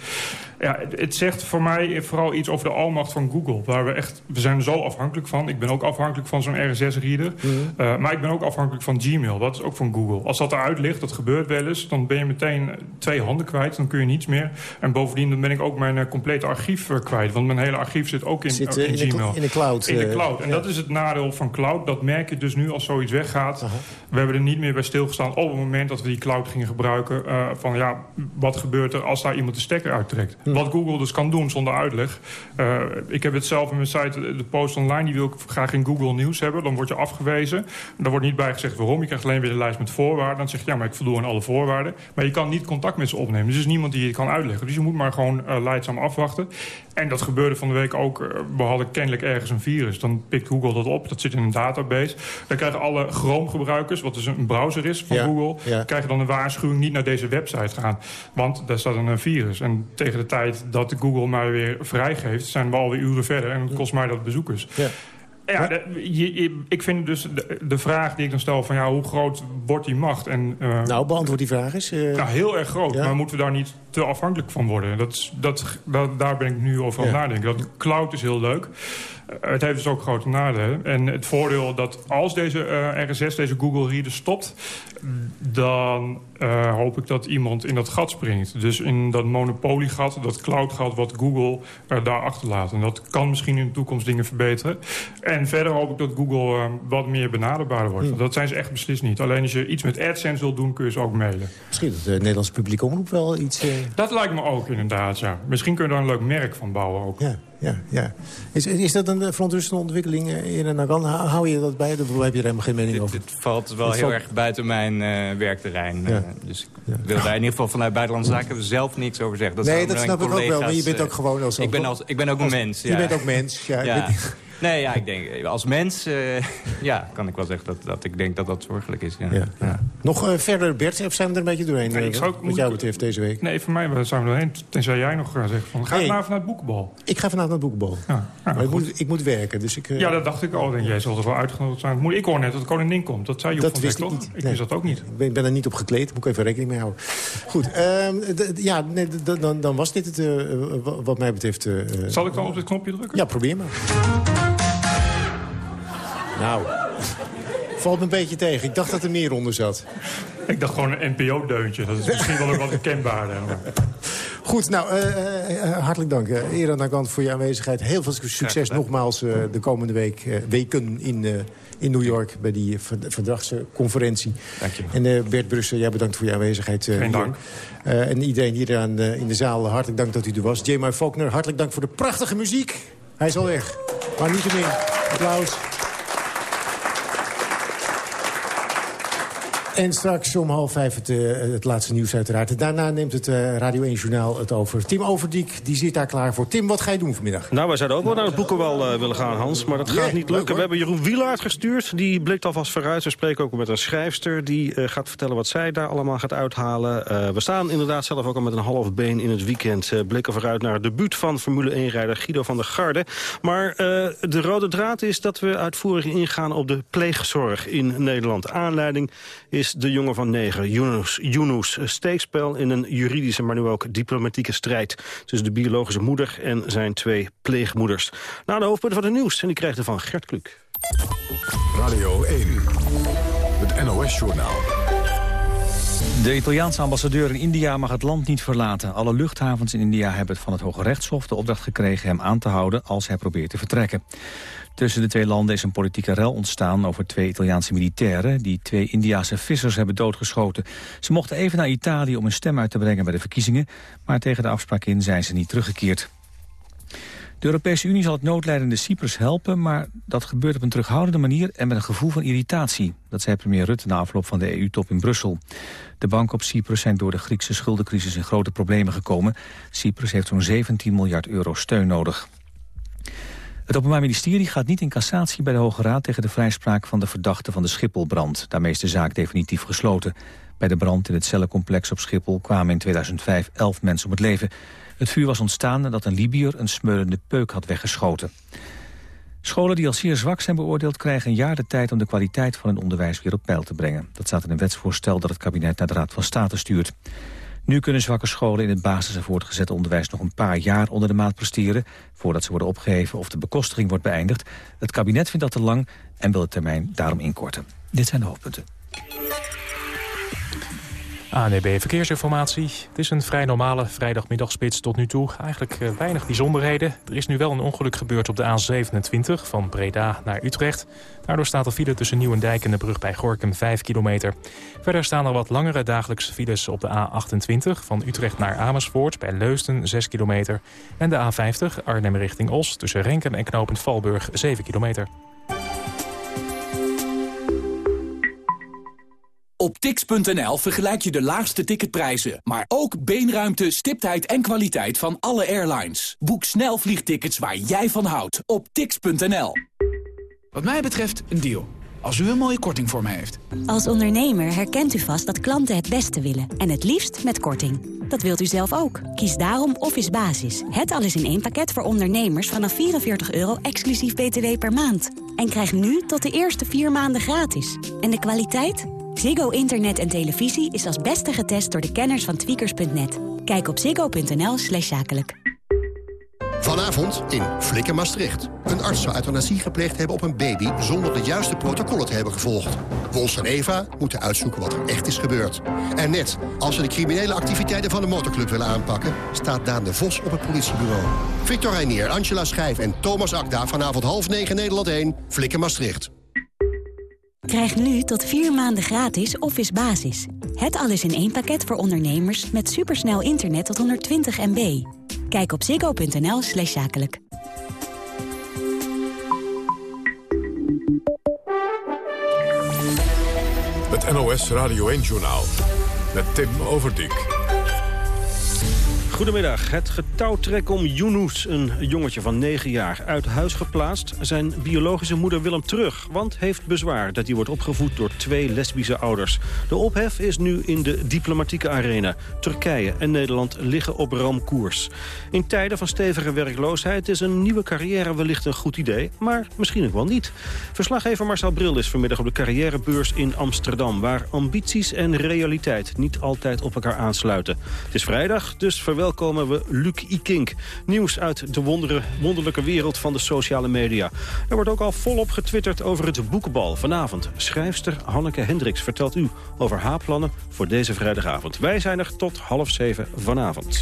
Ja, het zegt voor mij vooral iets over de almacht van Google. Waar we echt, we zijn er zo afhankelijk van. Ik ben ook afhankelijk van zo'n RSS-reader. Mhm. Uh, maar ik ben ook afhankelijk van Gmail. Dat is ook van Google. Als dat eruit ligt, dat gebeurt wel eens... dan ben je meteen twee handen kwijt. Dan kun je niets meer. En bovendien dan ben ik ook mijn uh, complete archief uh, kwijt. Want mijn hele archief zit ook in, Zit, in, in, de, Gmail. in de cloud. In de eh, cloud. En ja. dat is het nadeel van cloud. Dat merk je dus nu als zoiets weggaat. We hebben er niet meer bij stilgestaan op het moment dat we die cloud gingen gebruiken. eh, van ja, wat gebeurt er als daar iemand de stekker uittrekt? Wat Google dus kan doen zonder uitleg. Eh, ik heb het zelf in mijn site, de post online, die wil ik graag in Google Nieuws hebben. Dan word je afgewezen. Daar wordt niet bij gezegd waarom. Je krijgt alleen weer de lijst met voorwaarden. Dan zeg je, ja, maar ik voldoe aan alle voorwaarden. Maar je kan niet contact met ze opnemen. Dus er is niemand die je kan uitleggen. Dus je moet maar gewoon uh, leidzaam afwachten. En dat gebeurde van de week ook. We hadden kennelijk ergens een virus. Dan pikt Google dat op. Dat zit in een database. Dan krijgen alle Chrome-gebruikers, wat dus een browser is van Ja, Google... ja. krijgen dan een waarschuwing niet naar deze website gaan. Want daar staat een virus. En tegen de tijd dat Google mij weer vrijgeeft... zijn we alweer uren verder. En het kost mij dat bezoekers. Ja. Ja, de, je, je, ik vind dus de, de, vraag die ik dan stel van ja, hoe groot wordt die macht? En, uh, nou, beantwoord die vraag eens. Uh, nou, heel erg groot, ja. maar moeten we daar niet te afhankelijk van worden? Dat, dat, dat, daar ben ik nu over aan het nadenken. Dat cloud is heel leuk. Uh, het heeft dus ook grote nadelen. En het voordeel dat als deze uh, RSS, deze Google Reader stopt... dan uh, hoop ik dat iemand in dat gat springt. Dus in dat monopoliegat, dat cloudgat wat Google uh, daar achterlaat. En dat kan misschien in de toekomst dingen verbeteren. En verder hoop ik dat Google wat meer benaderbaar wordt. Hmm. Dat zijn ze echt beslist niet. Alleen als je iets met AdSense wil doen, kun je ze ook mailen. Misschien dat de Nederlandse publieke omroep wel iets... Dat lijkt me ook inderdaad, ja. Misschien kun je daar een leuk merk van bouwen ook. Ja ja, ja. Is, is dat een verontrustende ontwikkeling in een Nagan? Hou je dat bij? Daar heb je er helemaal geen mening dit, over. Dit valt wel heel valt... erg buiten mijn uh, werkterrein. Ja. Uh, dus ik ja. wil daar in ieder geval vanuit Buitenlandse Zaken zelf niks over zeggen. Dat nee, dat snap ik ook wel. Maar je bent ook gewoon als... Ik ben, als, ik ben ook een mens. Je ja. bent ook mens, ja. <laughs> Nee, ja, ik denk, als mens uh, <laughs> ja, kan ik wel zeggen dat, dat ik denk dat dat zorgelijk is. Ja. Ja. Ja. Nog uh, verder, Bert, of zijn we er een beetje doorheen? Nee, ik zou, wat jou betreft deze week? Nee, voor mij zijn we doorheen. Tenzij jij nog uh, zegt van, ga nee. vanavond naar het boekenbal? Ik ga vanavond naar het boekenbal. Ja, maar ik moet, ik moet, werken, dus ik... ja, dat dacht ik al. Denk, jij zal er wel uitgenodigd zijn. Ik hoor net dat de koningin komt. Dat zei je dat wist ik niet. Ik wist dat ook niet. Ik ben, ben er niet op gekleed. Moet ik even rekening mee houden. Goed, ja, nee, dan, dan was dit het wat mij betreft. Zal ik dan op dit knopje drukken? Ja, probeer maar. Nou, valt me een beetje tegen. Ik dacht dat er meer onder zat. Ik dacht gewoon een NPO-deuntje. Dat is <laughs> misschien wel ook wat herkenbaarder. Goed, nou, uh, uh, hartelijk dank. Uh, Eran Nagant voor je aanwezigheid. Heel veel succes nogmaals de komende week, weken in, in New York... bij die verdragsconferentie. Dank je En Bert Brussen, jij bedankt voor je aanwezigheid. Geen dank. en iedereen hier aan, in de zaal, hartelijk dank dat u er was. J.M. Faulkner, hartelijk dank voor de prachtige muziek. Hij is al weg. Maar niet te min. Applaus. En straks om half vijf het, uh, het laatste nieuws uiteraard. Daarna neemt het uh, Radio 1 Journaal het over. Tim Overdiek, die zit daar klaar voor. Tim, wat ga je doen vanmiddag? Nou, wij zouden ook wel naar het boekenwal uh, willen gaan, Hans. Maar dat gaat Yeah, niet lukken. we hebben Jeroen Wielaert gestuurd. Die blikt alvast vooruit. We spreken ook met een schrijfster. Die gaat vertellen wat zij daar allemaal gaat uithalen. We staan inderdaad zelf ook al met een half been in het weekend. Blikken vooruit naar het debuut van Formule 1-rijder Guido van der Garde. Maar de rode draad is dat we uitvoerig ingaan op de pleegzorg in Nederland. Aanleiding is de jongen van negen, Yunus, Yunus. Steekspel in een juridische, maar nu ook diplomatieke strijd... tussen de biologische moeder en zijn twee pleegmoeders. Na de hoofdpunten van het nieuws, en die krijgt er van Gert Kluk. Radio 1, het NOS-journaal. De Italiaanse ambassadeur in India mag het land niet verlaten. Alle luchthavens in India hebben het van het Hoge Rechtshof de opdracht gekregen hem aan te houden als hij probeert te vertrekken. Tussen de twee landen is een politieke rel ontstaan over twee Italiaanse militairen die twee Indiase vissers hebben doodgeschoten. Ze mochten even naar Italië om een stem uit te brengen bij de verkiezingen, maar tegen de afspraak in zijn ze niet teruggekeerd. De Europese Unie zal het noodlijdende Cyprus helpen... maar dat gebeurt op een terughoudende manier en met een gevoel van irritatie. Dat zei premier Rutte na afloop van de EU-top in Brussel. De banken op Cyprus zijn door de Griekse schuldencrisis in grote problemen gekomen. Cyprus heeft zo'n 17 miljard euro steun nodig. Het Openbaar Ministerie gaat niet in cassatie bij de Hoge Raad... tegen de vrijspraak van de verdachte van de Schipholbrand. Daarmee is de zaak definitief gesloten. Bij de brand in het cellencomplex op Schiphol kwamen in 2005 11 mensen om het leven. Het vuur was ontstaan nadat een Libiër een smeulende peuk had weggeschoten. Scholen die al zeer zwak zijn beoordeeld krijgen een jaar de tijd om de kwaliteit van hun onderwijs weer op peil te brengen. Dat staat in een wetsvoorstel dat het kabinet naar de Raad van State stuurt. Nu kunnen zwakke scholen in het basis- en voortgezet onderwijs nog een paar jaar onder de maat presteren, voordat ze worden opgeheven of de bekostiging wordt beëindigd. Het kabinet vindt dat te lang en wil de termijn daarom inkorten. Dit zijn de hoofdpunten. ANEB Verkeersinformatie. Het is een vrij normale vrijdagmiddagspits tot nu toe. Eigenlijk uh, weinig bijzonderheden. Er is nu wel een ongeluk gebeurd op de A27 van Breda naar Utrecht. Daardoor staat er file tussen Nieuwendijk en de brug bij Gorkum 5 kilometer. Verder staan er wat langere dagelijkse files op de A28 van Utrecht naar Amersfoort bij Leusden 6 kilometer. En de A50 Arnhem richting Os tussen Renken en Knopend Valburg 7 kilometer. Op tix.nl vergelijk je de laagste ticketprijzen, maar ook beenruimte, stiptheid en kwaliteit van alle airlines. Boek snel vliegtickets waar jij van houdt op tix.nl. Wat mij betreft een deal. Als u een mooie korting voor mij heeft. Als ondernemer herkent u vast dat klanten het beste willen. En het liefst met korting. Dat wilt u zelf ook. Kies daarom Office Basis. Het alles in één pakket voor ondernemers vanaf 44 euro exclusief btw per maand. En krijg nu tot de eerste vier maanden gratis. En de kwaliteit? Ziggo Internet en televisie is als beste getest door de kenners van tweakers.net. Kijk op ziggo.nl slash zakelijk. Vanavond in Flikken Maastricht. Een arts zou euthanasie gepleegd hebben op een baby... zonder de juiste protocollen te hebben gevolgd. Wons en Eva moeten uitzoeken wat er echt is gebeurd. En net als ze de criminele activiteiten van de motorclub willen aanpakken... staat Daan de Vos op het politiebureau. Victor Reinier, Angela Schijf en Thomas Akda... vanavond half negen Nederland 1, Flikken Maastricht. Krijg nu tot vier maanden gratis Office Basis. Het alles in één pakket voor ondernemers met supersnel internet tot 120 MB. Kijk op ziggo.nl slash zakelijk. Het NOS Radio 1-journaal met Tim Overdijk. Goedemiddag. Het getouwtrek om Yunus, een jongetje van 9 jaar, uit huis geplaatst. Zijn biologische moeder wil hem terug, want heeft bezwaar dat hij wordt opgevoed door twee lesbische ouders. De ophef is nu in de diplomatieke arena. Turkije en Nederland liggen op ramkoers. In tijden van stevige werkloosheid is een nieuwe carrière wellicht een goed idee, maar misschien ook wel niet. Verslaggever Marcel Bril is vanmiddag op de carrièrebeurs in Amsterdam, waar ambities en realiteit niet altijd op elkaar aansluiten. Het is vrijdag, dus verwelkom verwelkomen we Luc Ikink. Nieuws uit de wonderlijke wereld van de sociale media. Er wordt ook al volop getwitterd over het boekenbal. Vanavond schrijfster Hanneke Hendricks vertelt u over haar plannen voor deze vrijdagavond. Wij zijn er tot half zeven vanavond.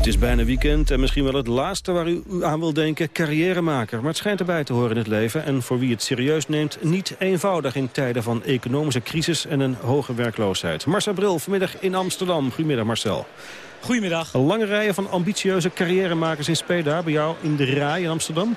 Het is bijna weekend en misschien wel het laatste waar u aan wil denken, carrièremaker. Maar het schijnt erbij te horen in het leven en voor wie het serieus neemt... niet eenvoudig in tijden van economische crisis en een hoge werkloosheid. Marcel Bril, vanmiddag in Amsterdam. Goedemiddag Marcel. Goedemiddag. Een lange rijen van ambitieuze carrièremakers in Speda bij jou in de rij in Amsterdam?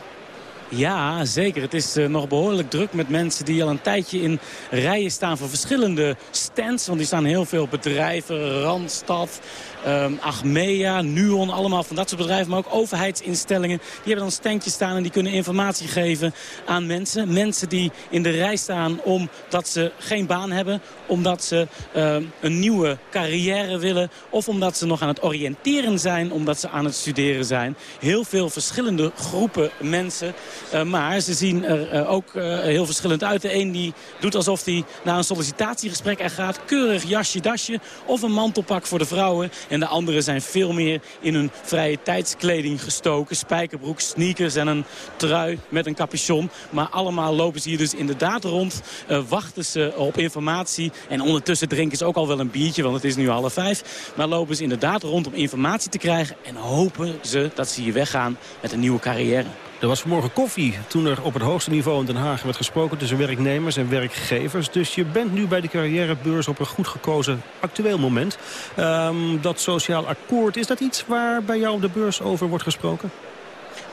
Ja, zeker. Het is uh, nog behoorlijk druk met mensen die al een tijdje in rijen staan voor verschillende stands. Want die staan heel veel bedrijven, Randstad, um, Achmea, Nuon, allemaal van dat soort bedrijven. Maar ook overheidsinstellingen. Die hebben dan standjes staan en die kunnen informatie geven aan mensen. Mensen die in de rij staan omdat ze geen baan hebben. Omdat ze um, een nieuwe carrière willen. Of omdat ze nog aan het oriënteren zijn. Omdat ze aan het studeren zijn. Heel veel verschillende groepen mensen. Uh, maar ze zien er uh, ook uh, heel verschillend uit. De een die doet alsof hij naar een sollicitatiegesprek er gaat. Keurig jasje, dasje. Of een mantelpak voor de vrouwen. En de anderen zijn veel meer in hun vrije tijdskleding gestoken. Spijkerbroek, sneakers en een trui met een capuchon. Maar allemaal lopen ze hier dus inderdaad rond. wachten ze op informatie. En ondertussen drinken ze ook al wel een biertje. Want het is nu half vijf. Maar lopen ze inderdaad rond om informatie te krijgen. En hopen ze dat ze hier weggaan met een nieuwe carrière. Er was vanmorgen koffie toen er op het hoogste niveau in Den Haag werd gesproken... tussen werknemers en werkgevers. Dus je bent nu bij de carrièrebeurs op een goed gekozen actueel moment. Ehm, dat sociaal akkoord, is dat iets waar bij jou op de beurs over wordt gesproken?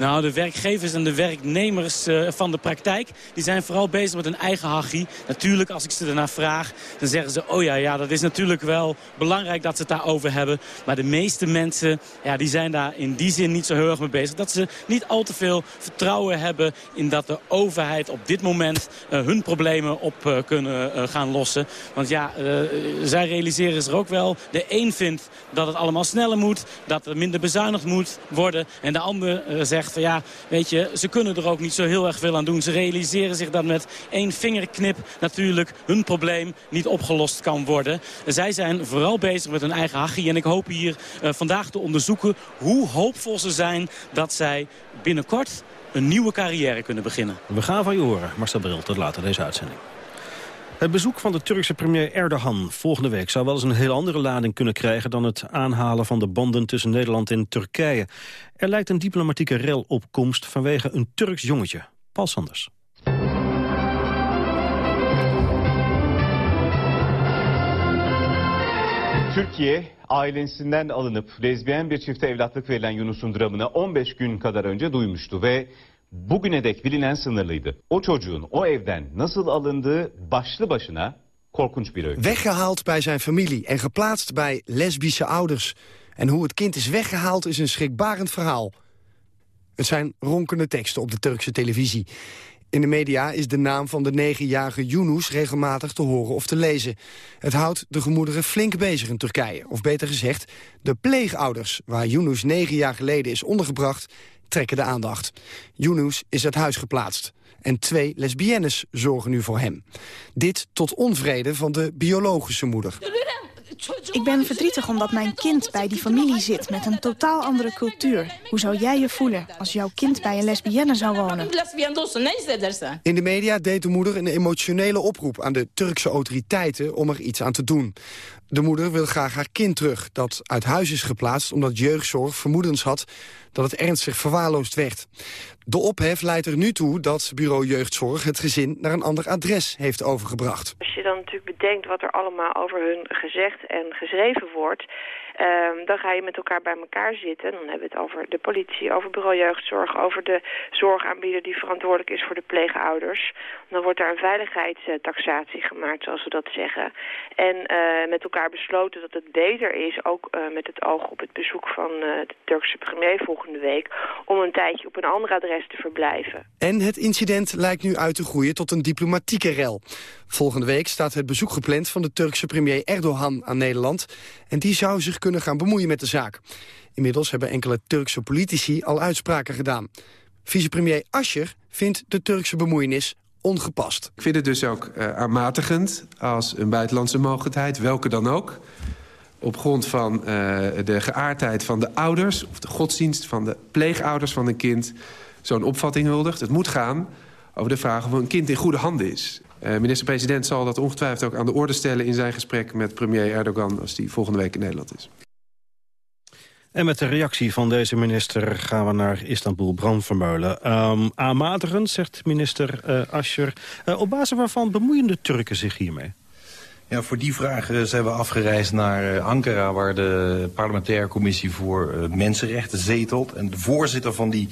Nou, de werkgevers en de werknemers uh, van de praktijk... die zijn vooral bezig met hun eigen hachie. Natuurlijk, als ik ze ernaar vraag, dan zeggen ze... oh ja, ja, dat is natuurlijk wel belangrijk dat ze het daarover hebben. Maar de meeste mensen ja, die zijn daar in die zin niet zo heel erg mee bezig. Dat ze niet al te veel vertrouwen hebben... in dat de overheid op dit moment uh, hun problemen op uh, kunnen gaan lossen. Want ja, zij realiseren zich ook wel. De een vindt dat het allemaal sneller moet. Dat er minder bezuinigd moet worden. En de ander zegt ja, weet je, ze kunnen er ook niet zo heel erg veel aan doen. Ze realiseren zich dat met één vingerknip natuurlijk hun probleem niet opgelost kan worden. Zij zijn vooral bezig met hun eigen hachie. En ik hoop hier uh, vandaag te onderzoeken hoe hoopvol ze zijn dat zij binnenkort een nieuwe carrière kunnen beginnen. We gaan van je horen. Marcel Bril, tot later deze uitzending. Het bezoek van de Turkse premier Erdogan volgende week... zou wel eens een heel andere lading kunnen krijgen... dan het aanhalen van de banden tussen Nederland en Turkije. Er lijkt een diplomatieke rel op komst vanwege een Turks jongetje. Paul Sanders. Türkiye ailesinden alınıp lezbiyen bir çifte evlatlık verilen Yunus'un dramını 15 gün kadar önce duymuştu ve bugüne dek bilinen sınırlıydı. O çocuğun o evden nasıl alındığı başlı başına korkunç bir öykü. Weggehaald bij zijn familie en geplaatst bij lesbische ouders. En hoe het kind is weggehaald is een schrikbarend verhaal. Het zijn ronkende teksten op de Turkse televisie. In de media is de naam van de negenjarige Yunus regelmatig te horen of te lezen. Het houdt de gemoederen flink bezig in Turkije. Of beter gezegd, de pleegouders waar Yunus negen jaar geleden is ondergebracht trekken de aandacht. Yunus is uit huis geplaatst. En twee lesbiennes zorgen nu voor hem. Dit tot onvrede van de biologische moeder. Ik ben verdrietig omdat mijn kind bij die familie zit met een totaal andere cultuur. Hoe zou jij je voelen als jouw kind bij een lesbienne zou wonen? In de media deed de moeder een emotionele oproep aan de Turkse autoriteiten om er iets aan te doen. De moeder wil graag haar kind terug, dat uit huis is geplaatst... omdat jeugdzorg vermoedens had dat het ernstig verwaarloosd werd. De ophef leidt er nu toe dat bureau jeugdzorg het gezin naar een ander adres heeft overgebracht. Als je dan natuurlijk bedenkt wat er allemaal over hun gezegd en geschreven wordt... Um, dan ga je met elkaar bij elkaar zitten. Dan hebben we het over de politie, over bureau jeugdzorg... over de zorgaanbieder die verantwoordelijk is voor de pleegouders. Dan wordt daar een veiligheidstaxatie gemaakt, zoals we dat zeggen. En uh, met elkaar besloten dat het beter is, ook uh, met het oog op het bezoek van uh, de Turkse premier volgende week... om een tijdje op een ander adres te verblijven. En het incident lijkt nu uit te groeien tot een diplomatieke rel. Volgende week staat het bezoek gepland van de Turkse premier Erdogan aan Nederland. En die zou zich kunnen gaan bemoeien met de zaak. Inmiddels hebben enkele Turkse politici al uitspraken gedaan. Vicepremier Ascher vindt de Turkse bemoeienis ongepast. Ik vind het dus ook uh, aanmatigend als een buitenlandse mogelijkheid, welke dan ook... op grond van uh, de geaardheid van de ouders... of de godsdienst van de pleegouders van een kind... zo'n opvatting huldigt. Het moet gaan over de vraag of een kind in goede handen is. Uh, Minister-president zal dat ongetwijfeld ook aan de orde stellen... in zijn gesprek met premier Erdogan als die volgende week in Nederland is. En met de reactie van deze minister gaan we naar Istanbul, Bram Vermeulen. Um, aanmatigend, zegt minister uh, Ascher. Uh, op basis waarvan bemoeien de Turken zich hiermee? Ja, voor die vraag zijn we afgereisd naar Ankara... waar de parlementaire commissie voor mensenrechten zetelt. En de voorzitter van die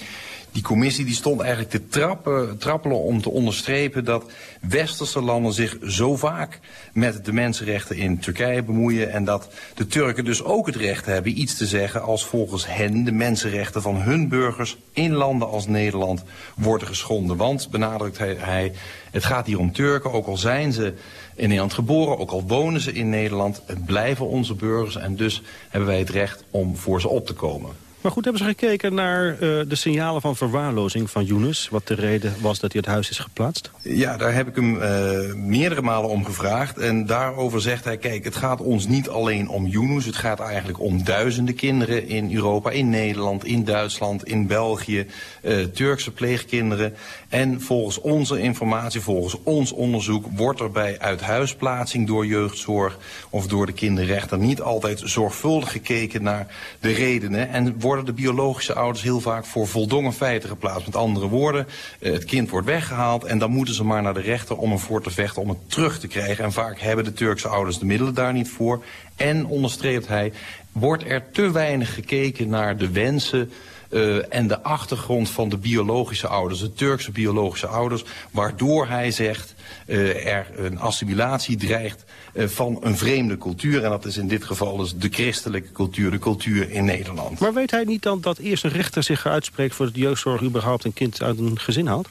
die commissie die stond eigenlijk te trappen, trappelen om te onderstrepen dat westerse landen zich zo vaak met de mensenrechten in Turkije bemoeien en dat de Turken dus ook het recht hebben iets te zeggen als volgens hen de mensenrechten van hun burgers in landen als Nederland worden geschonden. Want, benadrukt hij, het gaat hier om Turken, ook al zijn ze in Nederland geboren, ook al wonen ze in Nederland, het blijven onze burgers en dus hebben wij het recht om voor ze op te komen. Maar goed, hebben ze gekeken naar uh, de signalen van verwaarlozing van Younes? Wat de reden was dat hij het huis is geplaatst? Ja, daar heb ik hem uh, meerdere malen om gevraagd. En daarover zegt hij, kijk, het gaat ons niet alleen om Younes. Het gaat eigenlijk om duizenden kinderen in Europa, in Nederland, in Duitsland, in België. Uh, Turkse pleegkinderen. En volgens onze informatie, volgens ons onderzoek... wordt er bij uithuisplaatsing door jeugdzorg of door de kinderrechter... niet altijd zorgvuldig gekeken naar de redenen... en worden de biologische ouders heel vaak voor voldongen feiten geplaatst. Met andere woorden, uh, het kind wordt weggehaald en dan moeten ze maar naar de rechter om ervoor te vechten om het terug te krijgen. En vaak hebben de Turkse ouders de middelen daar niet voor. En, onderstreept hij, wordt er te weinig gekeken naar de wensen uh, en de achtergrond van de biologische ouders, de Turkse biologische ouders, waardoor hij zegt uh, er een assimilatie dreigt van een vreemde cultuur. En dat is in dit geval dus de christelijke cultuur, de cultuur in Nederland. Maar weet hij niet dan dat eerst een rechter zich uitspreekt voor de jeugdzorg überhaupt een kind uit een gezin haalt?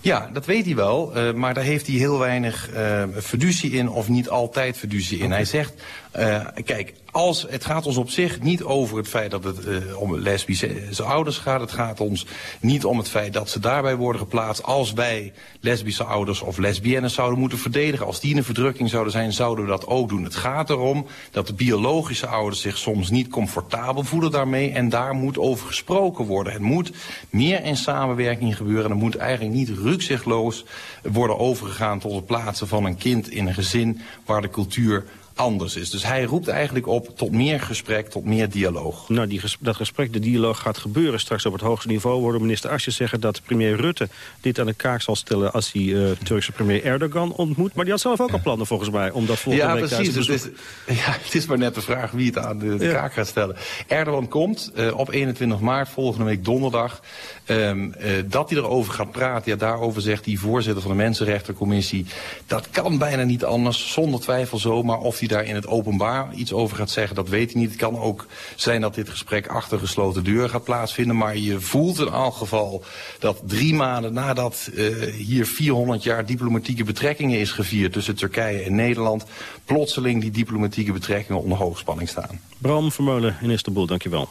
Ja, dat weet hij wel, uh, maar daar heeft hij heel weinig uh, fiducie in of niet altijd fiducie in. Hij zegt, uh, kijk, als, het gaat ons op zich niet over het feit dat het uh, om lesbische ouders gaat. Het gaat ons niet om het feit dat ze daarbij worden geplaatst. Als wij lesbische ouders of lesbiennes zouden moeten verdedigen... als die in een verdrukking zouden zijn, zouden we dat ook doen. Het gaat erom dat de biologische ouders zich soms niet comfortabel voelen daarmee... en daar moet over gesproken worden. Het moet meer in samenwerking gebeuren. En er moet eigenlijk niet rukzichtloos worden overgegaan... tot het plaatsen van een kind in een gezin waar de cultuur anders is. Dus hij roept eigenlijk op tot meer gesprek, tot meer dialoog. Nou, die ges dat gesprek, de dialoog gaat gebeuren straks op het hoogste niveau. Worden minister Asjes zeggen dat premier Rutte dit aan de kaak zal stellen... als hij uh, Turkse premier Erdogan ontmoet. Maar die had zelf ook al plannen volgens mij om dat volgende ja, week precies. Dus het is, <laughs> ja, het is maar net de vraag wie het aan de, de ja. kaak gaat stellen. Erdogan komt uh, op 21 maart, volgende week donderdag... Um, uh, dat hij erover gaat praten, ja, daarover zegt die voorzitter van de Mensenrechtercommissie... dat kan bijna niet anders, zonder twijfel zo, maar of hij daar in het openbaar iets over gaat zeggen, dat weet hij niet. Het kan ook zijn dat dit gesprek achter gesloten deuren gaat plaatsvinden, maar je voelt in elk geval dat drie maanden nadat uh, hier 400 jaar diplomatieke betrekkingen is gevierd tussen Turkije en Nederland, plotseling die diplomatieke betrekkingen onder hoogspanning staan. Bram Vermeulen in Istanbul, dankjewel.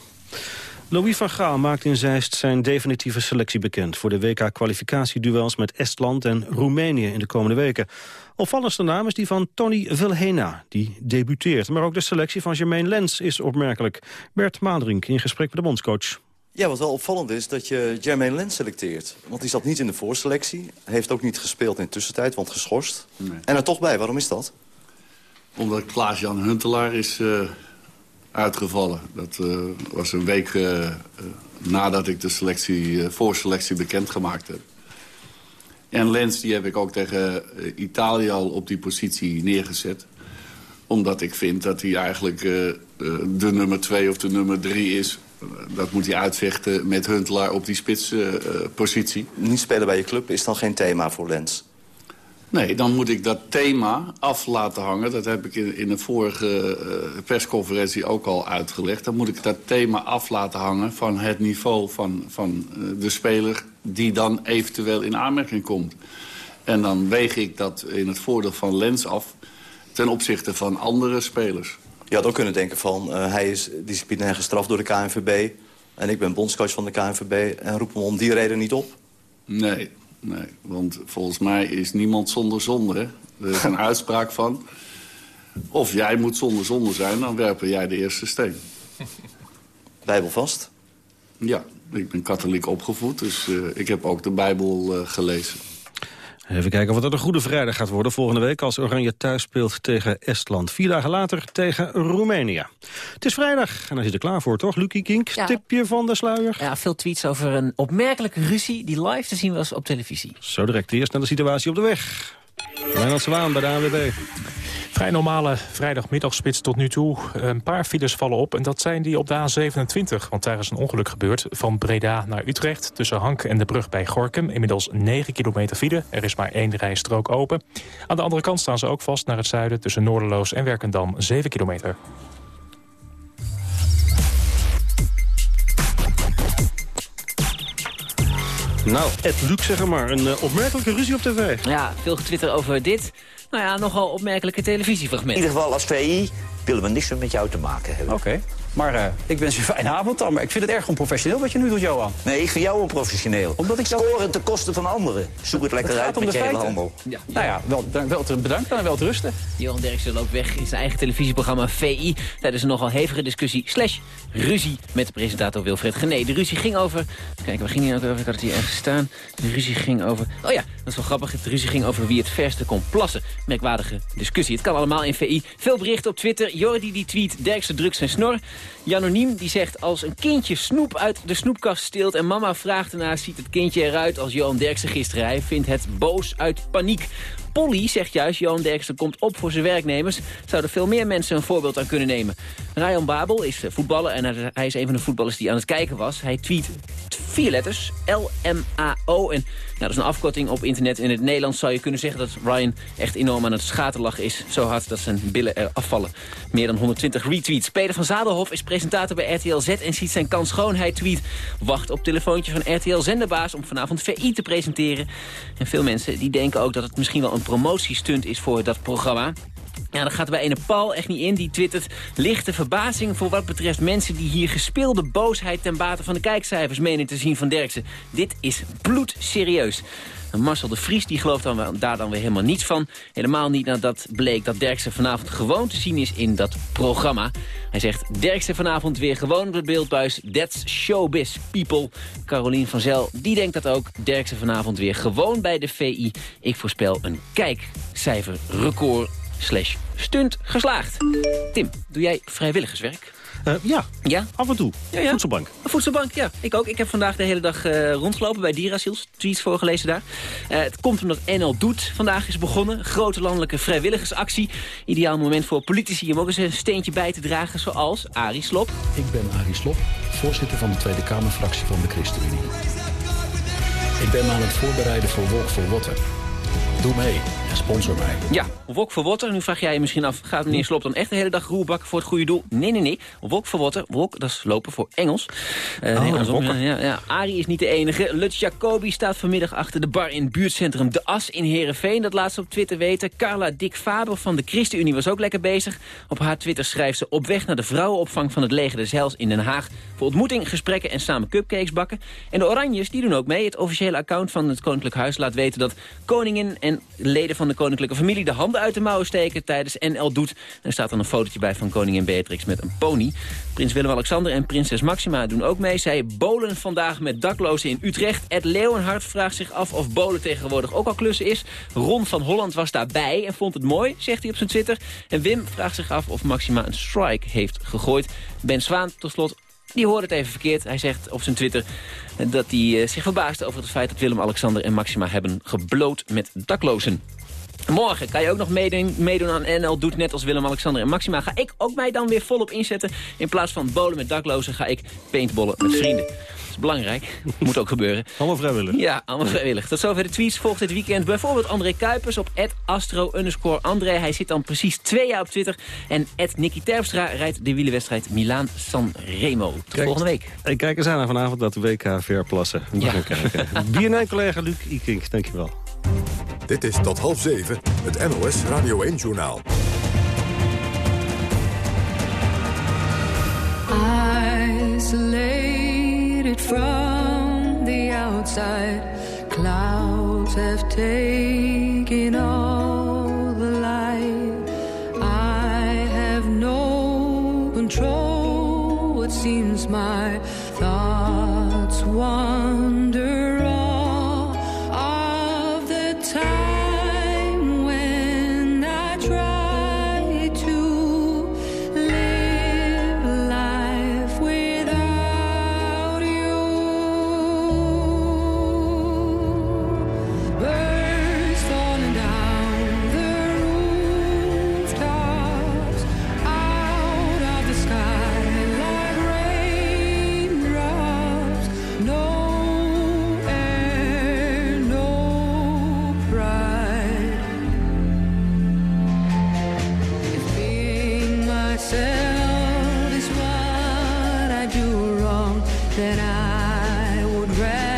Louis van Gaal maakt in Zeist zijn definitieve selectie bekend... voor de WK-kwalificatieduels met Estland en Roemenië in de komende weken. Opvallendste naam is die van Tony Vilhena, die debuteert. Maar ook de selectie van Jermaine Lens is opmerkelijk. Bert Maderink in gesprek met de bondscoach. Ja, wat wel opvallend is dat je Jermaine Lens selecteert. Want die zat niet in de voorselectie. Heeft ook niet gespeeld in de tussentijd, want geschorst. Nee. En er toch bij, waarom is dat? Omdat Klaas-Jan Huntelaar is... Uh uitgevallen. Dat uh, was een week uh, uh, nadat ik de selectie, voorselectie bekendgemaakt heb. En Lens die heb ik ook tegen Italië al op die positie neergezet. Omdat ik vind dat hij eigenlijk de nummer twee of de nummer drie is. Dat moet hij uitvechten met Huntelaar op die spitspositie. Niet spelen bij je club is dan geen thema voor Lens? Nee, dan moet ik dat thema af laten hangen. Dat heb ik in, in de vorige uh, persconferentie ook al uitgelegd. Dan moet ik dat thema af laten hangen van het niveau van, van uh, de speler... die dan eventueel in aanmerking komt. En dan weeg ik dat in het voordeel van Lens af... ten opzichte van andere spelers. Je had ook kunnen denken van... Uh, hij is disciplinair gestraft door de KNVB... en ik ben bondscoach van de KNVB... en roep hem om die reden niet op? Nee, Nee, want volgens mij is niemand zonder zonde. Hè? Er is een <laughs> uitspraak van... of jij moet zonder zonde zijn, dan werpen jij de eerste steen. Bijbel vast? Ja, ik ben katholiek opgevoed, dus uh, ik heb ook de Bijbel uh, gelezen. Even kijken of het een goede vrijdag gaat worden volgende week... als Oranje thuis speelt tegen Estland. Vier dagen later tegen Roemenië. Het is vrijdag en dan zit er klaar voor, toch? Lucie Kink, ja. tipje van de sluier. Ja, veel tweets over een opmerkelijke ruzie... die live te zien was op televisie. Zo direct eerst naar de situatie op de weg. Wijnald Zwaan bij de ANWB. Vrij normale vrijdagmiddagspits tot nu toe. Een paar files vallen op en dat zijn die op de A27. Want daar is een ongeluk gebeurd van Breda naar Utrecht... tussen Hank en de brug bij Gorkum. Inmiddels 9 kilometer file. Er is maar één rijstrook open. Aan de andere kant staan ze ook vast naar het zuiden... tussen Noorderloos en Werkendam 7 kilometer. Nou, Ed Luc, zeg maar. Een uh, opmerkelijke ruzie op tv. Ja, veel getwitter over dit. Nou ja, nogal opmerkelijke televisiefragment. In ieder geval als VI willen we niks meer met jou te maken hebben. Oké. Okay. Maar uh, ik wens je een fijne avond dan. Maar ik vind het erg onprofessioneel wat je nu doet, Johan. Nee, ik vind jou onprofessioneel. Omdat ik Scoren dat... ten koste van anderen. Zoek het lekker het uit met je hele handel. Ja. Nou ja, wel, wel te bedankt en wel te rusten. Johan Derksen loopt weg in zijn eigen televisieprogramma VI... tijdens een nogal hevige discussie slash ruzie met de presentator Wilfred Gené. De ruzie ging over... Kijk, waar ging hij ook over? Ik had het hier ergens staan. De ruzie ging over... Oh ja, dat is wel grappig. De ruzie ging over wie het verste kon plassen. Merkwaardige discussie. Het kan allemaal in VI. Veel berichten op Twitter. Jordi die tweet Derksen drukt zijn snor. Janoniem die zegt als een kindje snoep uit de snoepkast steelt... en mama vraagt ernaar, ziet het kindje eruit als Johan Derksen gisteren. Hij vindt het boos uit paniek. Polly zegt juist, Johan Derksen komt op voor zijn werknemers. Zouden veel meer mensen een voorbeeld aan kunnen nemen. Ryan Babel is voetballer en hij is een van de voetballers die aan het kijken was. Hij tweet vier letters, L-M-A-O. En dat is een afkorting op internet. In het Nederlands zou je kunnen zeggen dat Ryan echt enorm aan het schaterlachen is. Zo hard dat zijn billen er afvallen. Meer dan 120 retweets. Peter van Zadelhof is presentator bij RTL Z en ziet zijn kans schoon. Hij tweet, wacht op telefoontje van RTL Zenderbaas om vanavond VI te presenteren. En veel mensen die denken ook dat het misschien wel een promotiestunt is voor dat programma. Ja, dan gaat bij ene Paul echt niet in. Die twittert lichte verbazing voor wat betreft mensen die hier gespeelde boosheid ten bate van de kijkcijfers menen te zien van Derksen. Dit is bloedserieus. Marcel de Vries die gelooft dan, daar dan weer helemaal niets van. Helemaal niet nadat bleek dat Derksen vanavond gewoon te zien is in dat programma. Hij zegt, Derksen vanavond weer gewoon op de beeldbuis. That's showbiz, people. Carolien van Zel, die denkt dat ook. Derksen vanavond weer gewoon bij de VI. Ik voorspel een kijkcijferrecord slash stunt geslaagd. Tim, doe jij vrijwilligerswerk? Uh, ja, ja, af en toe. Ja, ja. Voedselbank. Een voedselbank, ja. Ik ook. Ik heb vandaag de hele dag uh, rondgelopen bij Dierasiels. Tweets voorgelezen daar. Uh, het komt omdat NL Doet vandaag is begonnen. Grote landelijke vrijwilligersactie. Ideaal moment voor politici om ook eens een steentje bij te dragen, zoals Arie Slop. Ik ben Arie Slop, voorzitter van de Tweede Kamerfractie van de ChristenUnie. Ik ben me aan het voorbereiden voor Walk for Water. Doe mee sponsor mij. Ja, Wok voor Water. Nu vraag jij je misschien af, gaat meneer Slop dan echt de hele dag roerbakken voor het goede doel? Nee, nee, nee. Wok voor Water. Wok, dat is lopen voor Engels. Uh, oh, Engels ja, ja. Arie is niet de enige. Lutz Jacobi staat vanmiddag achter de bar in het buurtcentrum De As in Heerenveen. Dat laat ze op Twitter weten. Carla Dick Faber van de ChristenUnie was ook lekker bezig. Op haar Twitter schrijft ze op weg naar de vrouwenopvang van het leger des Hels in Den Haag. Voor ontmoeting, gesprekken en samen cupcakes bakken. En de Oranjes, die doen ook mee. Het officiële account van het Koninklijk Huis laat weten dat koningin en leden van de koninklijke familie de handen uit de mouwen steken tijdens NL Doet. er staat dan een fotootje bij van koningin Beatrix met een pony. Prins Willem-Alexander en prinses Maxima doen ook mee. Zij bolen vandaag met daklozen in Utrecht. Ed Leeuwenhart vraagt zich af of bolen tegenwoordig ook al klussen is. Ron van Holland was daarbij en vond het mooi, zegt hij op zijn Twitter. En Wim vraagt zich af of Maxima een strike heeft gegooid. Ben Zwaan tot slot die hoorde het even verkeerd. Hij zegt op zijn Twitter dat hij eh, zich verbaast over het feit dat Willem-Alexander en Maxima hebben gebloot met daklozen. Morgen kan je ook nog meedoen, meedoen aan NL Doet net als Willem-Alexander en Maxima. Ga ik ook mij dan weer volop inzetten. In plaats van bolen met daklozen ga ik paintballen met vrienden. Dat is belangrijk. <laughs> Moet ook gebeuren. Allemaal vrijwillig. Ja, allemaal vrijwillig. Tot zover de tweets. Volgt dit weekend bijvoorbeeld André Kuipers op astro André. Hij zit dan precies twee jaar op Twitter. En Nicky Terpstra rijdt de wielenwedstrijd Milaan-San Remo. Tot kijk, volgende week. En kijk eens aan vanavond dat WK Verplassen. Ja. <laughs> BNN-collega Luc Ikink, dankjewel. Dit is tot half zeven het NOS Radio 1-journaal. Isolated from the outside Clouds have taken all the light I have no control It seems my thoughts wander Red.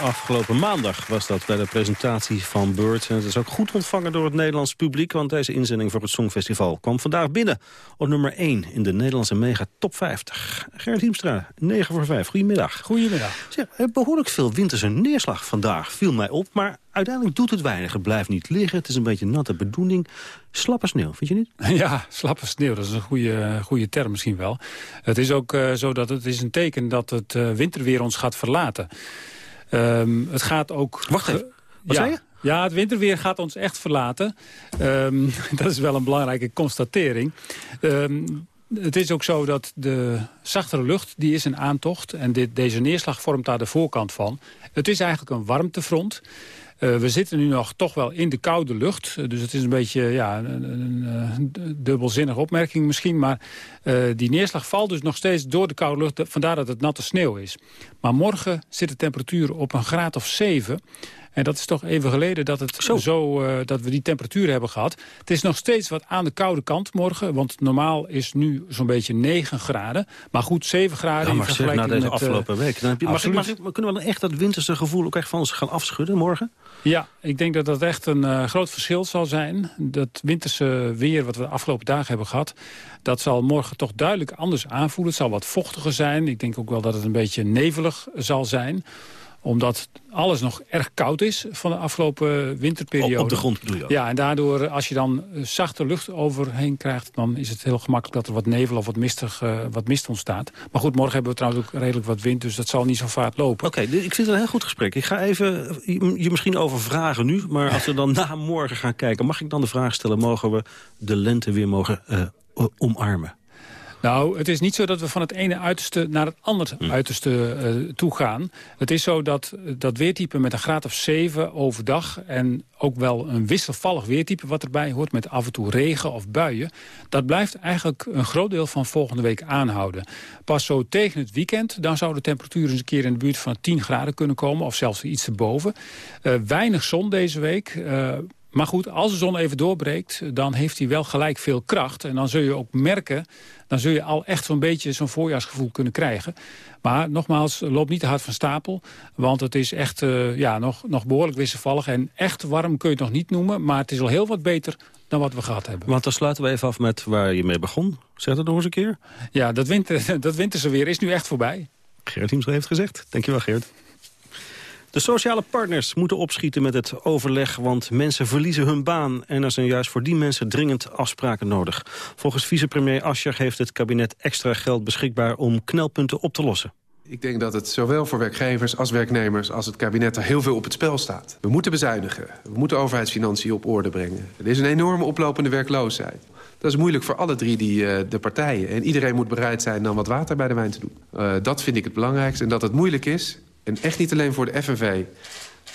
Afgelopen maandag was dat bij de presentatie van Bird. En het is ook goed ontvangen door het Nederlands publiek... want deze inzending voor het Songfestival kwam vandaag binnen... op nummer 1 in de Nederlandse Mega Top 50. Gerrit Hiemstra, 9 voor 5. Goedemiddag. Goedemiddag. Zeg, behoorlijk veel winterse neerslag vandaag, viel mij op. Maar uiteindelijk doet het weinig. Het blijft niet liggen. Het is een beetje natte bedoeling. Slappe sneeuw, vind je niet? <laughs> Ja, slappe sneeuw, dat is een goede, goede term misschien wel. Het is ook uh, zo dat het is een teken dat het uh, winterweer ons gaat verlaten. Um, het gaat ook... Wacht even, wat ja. zei je? Ja, het winterweer gaat ons echt verlaten. Um, <laughs> dat is wel een belangrijke constatering. Um, het is ook zo dat de zachtere lucht, die is een aantocht. En dit, deze neerslag vormt daar de voorkant van. Het is eigenlijk een warmtefront. Uh, we zitten nu nog toch wel in de koude lucht. Uh, dus het is een beetje ja, een, dubbelzinnige opmerking misschien. Maar uh, die neerslag valt dus nog steeds door de koude lucht. Vandaar dat het natte sneeuw is. Maar morgen zit de temperatuur op een graad of 7. En dat is toch even geleden dat, het zo. zo uh, dat we die temperatuur hebben gehad. Het is nog steeds wat aan de koude kant morgen. Want normaal is nu zo'n beetje 9 graden. Maar goed, 7 graden ja, maar in zeg, na deze met, afgelopen uh, week. Dan heb je, mag ik, mag ik, kunnen we dan echt dat winterse gevoel ook echt van ons gaan afschudden morgen? Ja, ik denk dat dat echt een uh, groot verschil zal zijn. Dat winterse weer wat we de afgelopen dagen hebben gehad... dat zal morgen toch duidelijk anders aanvoelen. Het zal wat vochtiger zijn. Ik denk ook wel dat het een beetje nevelig zal zijn omdat alles nog erg koud is van de afgelopen winterperiode. Op, op de grond bedoel je ook. Ja, en daardoor als je dan zachte lucht overheen krijgt... dan is het heel gemakkelijk dat er wat nevel of wat, mistig, uh, wat mist ontstaat. Maar goed, morgen hebben we trouwens ook redelijk wat wind... dus dat zal niet zo vaart lopen. Oké, okay, ik vind het een heel goed gesprek. Ik ga even je misschien over vragen nu... maar als we dan <laughs> na morgen gaan kijken... mag ik dan de vraag stellen... mogen we de lente weer mogen uh, omarmen? Nou, het is niet zo dat we van het ene uiterste naar het andere hm. uiterste uh, toe gaan. Het is zo dat dat weertype met een graad of 7 overdag... en ook wel een wisselvallig weertype wat erbij hoort... met af en toe regen of buien... dat blijft eigenlijk een groot deel van volgende week aanhouden. Pas zo tegen het weekend, dan zou de temperatuur eens een keer... in de buurt van 10 graden kunnen komen, of zelfs iets erboven. Uh, weinig zon deze week... Uh, maar goed, als de zon even doorbreekt, dan heeft hij wel gelijk veel kracht. En dan zul je ook merken, dan zul je al echt zo'n beetje zo'n voorjaarsgevoel kunnen krijgen. Maar nogmaals, loop niet te hard van stapel. Want het is echt uh, ja, nog, nog behoorlijk wisselvallig. En echt warm kun je het nog niet noemen. Maar het is al heel wat beter dan wat we gehad hebben. Want dan sluiten we even af met waar je mee begon. Zeg dat nog eens een keer. Ja, dat, winter, <laughs> dat winterse weer is nu echt voorbij. Gerrit Hiemstra heeft gezegd. Dankjewel, Geert. De sociale partners moeten opschieten met het overleg... want mensen verliezen hun baan en er zijn juist voor die mensen dringend afspraken nodig. Volgens vicepremier Ascher heeft het kabinet extra geld beschikbaar... om knelpunten op te lossen. Ik denk dat het zowel voor werkgevers als werknemers als het kabinet er heel veel op het spel staat. We moeten bezuinigen. We moeten overheidsfinanciën op orde brengen. Er is een enorme oplopende werkloosheid. Dat is moeilijk voor alle drie die, uh, de partijen. En iedereen moet bereid zijn dan wat water bij de wijn te doen. Uh, dat vind ik het belangrijkste. En dat het moeilijk is, en echt niet alleen voor de FNV,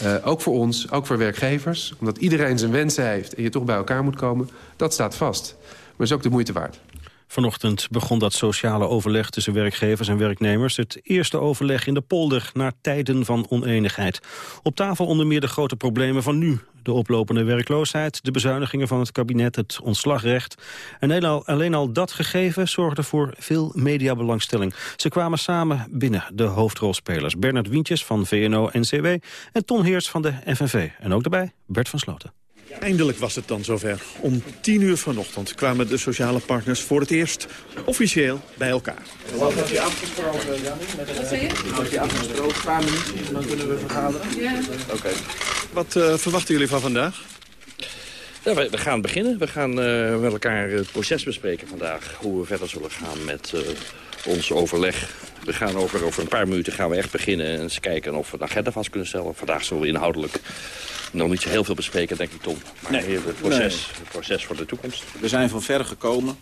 uh, ook voor ons, ook voor werkgevers. Omdat iedereen zijn wensen heeft en je toch bij elkaar moet komen. Dat staat vast. Maar is ook de moeite waard. Vanochtend begon dat sociale overleg tussen werkgevers en werknemers. Het eerste overleg in de polder na tijden van oneenigheid. Op tafel onder meer de grote problemen van nu. De oplopende werkloosheid, de bezuinigingen van het kabinet, het ontslagrecht. En alleen al, alleen al dat gegeven zorgde voor veel mediabelangstelling. Ze kwamen samen binnen, de hoofdrolspelers. Bernard Wientjes van VNO-NCW en Ton Heers van de FNV. En ook daarbij Bert van Sloten. Eindelijk was het dan zover. Om tien uur vanochtend kwamen de sociale partners voor het eerst officieel bij elkaar. Wat heb je afgesproken, Jannie? Met Wat zei je? Wat heb je afgesproken? Een paar minuutjes en dan kunnen we vergaderen? Ja. Oké. Okay. Wat uh, verwachten jullie van vandaag? Ja, we, we, gaan beginnen. We gaan uh, met elkaar het proces bespreken vandaag. Hoe we verder zullen gaan met uh, ons overleg. We gaan over, over een paar minuten gaan we echt beginnen en eens kijken of we een agenda vast kunnen stellen. Vandaag zullen we inhoudelijk nog niet zo heel veel bespreken, denk ik, Tom. Maar nee, het, proces, nee. het proces voor de toekomst. We zijn van ver gekomen.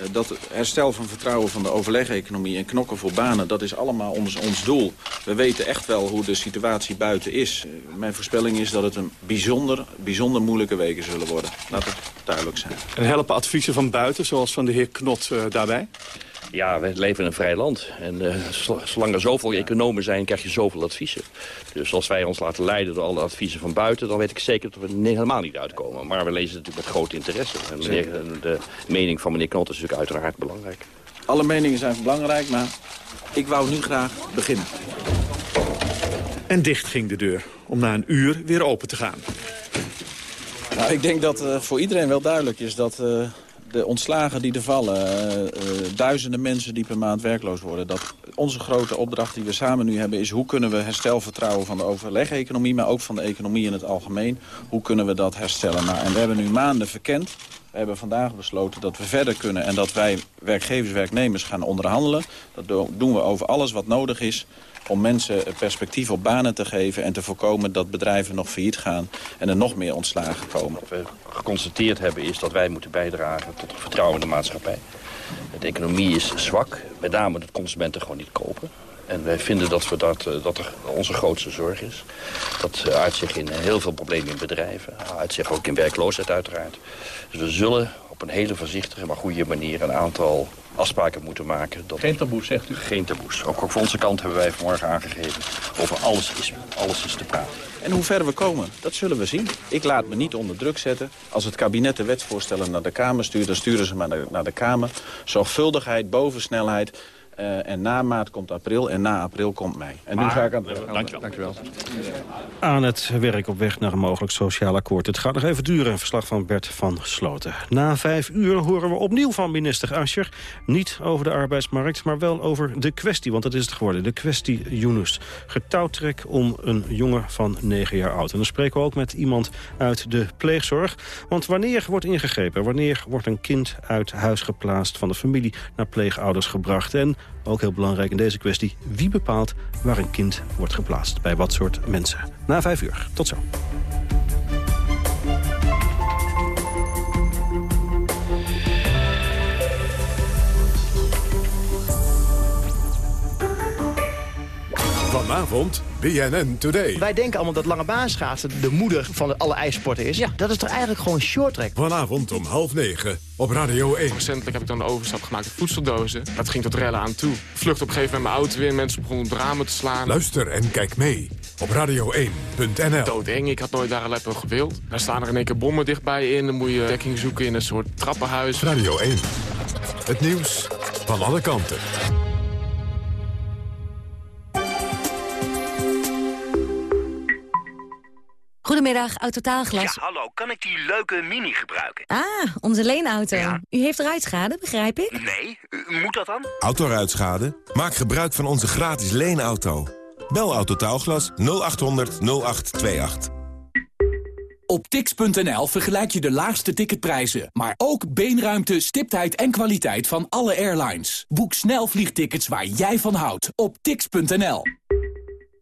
Uh, dat herstel van vertrouwen van de overleg-economie en knokken voor banen... dat is allemaal ons, ons doel. We weten echt wel hoe de situatie buiten is. Uh, mijn voorspelling is dat het een bijzonder, bijzonder moeilijke weken zullen worden. Laat het duidelijk zijn. En helpen adviezen van buiten, zoals van de heer Knot, uh, daarbij? Ja, we leven in een vrij land. En uh, zolang er zoveel economen zijn, krijg je zoveel adviezen. Dus als wij ons laten leiden door alle adviezen van buiten... dan weet ik zeker dat we helemaal niet uitkomen. Maar we lezen het natuurlijk met groot interesse. En meneer, de mening van meneer Knot is natuurlijk uiteraard belangrijk. Alle meningen zijn belangrijk, maar ik wou nu graag beginnen. En dicht ging de deur, om na een uur weer open te gaan. Nou, ik denk dat uh, voor iedereen wel duidelijk is dat uh, de ontslagen die er vallen... Uh, duizenden mensen die per maand werkloos worden... dat onze grote opdracht die we samen nu hebben is... hoe kunnen we herstelvertrouwen van de overleg-economie... maar ook van de economie in het algemeen, hoe kunnen we dat herstellen? Nou, en we hebben nu maanden verkend. We hebben vandaag besloten dat we verder kunnen... en dat wij werkgevers, werknemers gaan onderhandelen. Dat doen we over alles wat nodig is om mensen perspectief op banen te geven... en te voorkomen dat bedrijven nog failliet gaan en er nog meer ontslagen komen. Wat we geconstateerd hebben is dat wij moeten bijdragen tot het vertrouwen in de maatschappij. De economie is zwak, met name dat consumenten gewoon niet kopen. En wij vinden dat, we dat, dat er onze grootste zorg is. Dat uitzicht in heel veel problemen in bedrijven. Uitzicht ook in werkloosheid uiteraard. Dus we zullen op een hele voorzichtige, maar goede manier... een aantal afspraken moeten maken. Dat geen taboes, zegt u? Geen taboes. Ook, ook voor onze kant hebben wij vanmorgen aangegeven. Over alles is, alles is te praten. En hoe ver we komen, dat zullen we zien. Ik laat me niet onder druk zetten. Als het kabinet de wetsvoorstellen naar de Kamer stuurt... dan sturen ze maar naar de Kamer. Zorgvuldigheid, bovensnelheid... Uh, en na maart komt april en na april komt mei. En maar, nu ga ik aan het werk. Dankjewel. Dankjewel. Aan het werk op weg naar een mogelijk sociaal akkoord. Het gaat nog even duren. Verslag van Bert van Sloten. Na vijf uur horen we opnieuw van minister Ascher. Niet over de arbeidsmarkt, maar wel over de kwestie. Want dat is het geworden. De kwestie Yunus. Getouwtrek om een jongen van negen jaar oud. En dan spreken we ook met iemand uit de pleegzorg. Want wanneer wordt ingegrepen? Wanneer wordt een kind uit huis geplaatst van de familie naar pleegouders gebracht? En ook heel belangrijk in deze kwestie, wie bepaalt waar een kind wordt geplaatst? Bij wat soort mensen? Na vijf uur. Tot zo. Vanavond BNN Today. Wij denken allemaal dat lange baanschaatsen de moeder van alle ijsporten is. Ja. Dat is toch eigenlijk gewoon short track. Vanavond om half negen op Radio 1. Recentelijk heb ik dan de overstap gemaakt met voedseldozen. Dat ging tot rellen aan toe. Vlucht op een gegeven moment mijn auto weer. Mensen begonnen op ramen te slaan. Luister en kijk mee op radio1.nl. Doodeng, ik had nooit daar Aleppo gewild. Daar staan er in één keer bommen dichtbij in. Dan moet je dekking zoeken in een soort trappenhuis. Radio 1. Het nieuws van alle kanten. Goedemiddag, Autotaalglas. Ja, hallo, kan ik die leuke Mini gebruiken? Ah, onze leenauto. Ja. U heeft ruitschade, begrijp ik? Nee, u, moet dat dan? Autoruitschade? Maak gebruik van onze gratis leenauto. Bel Autotaalglas 0800 0828. Op tix.nl vergelijk je de laagste ticketprijzen, maar ook beenruimte, stiptheid en kwaliteit van alle airlines. Boek snel vliegtickets waar jij van houdt op tix.nl.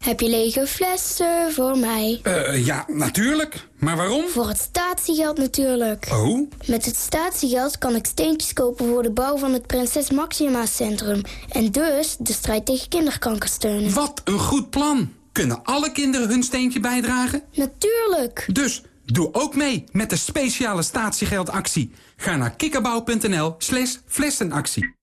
Heb je lege flessen voor mij? Uh, ja, natuurlijk. Maar waarom? Voor het statiegeld natuurlijk. Oh? Met het statiegeld kan ik steentjes kopen voor de bouw van het Prinses Maxima Centrum. En dus de strijd tegen kinderkanker steunen. Wat een goed plan. Kunnen alle kinderen hun steentje bijdragen? Natuurlijk. Dus doe ook mee met de speciale statiegeldactie. Ga naar kikkerbouw.nl slash flessenactie.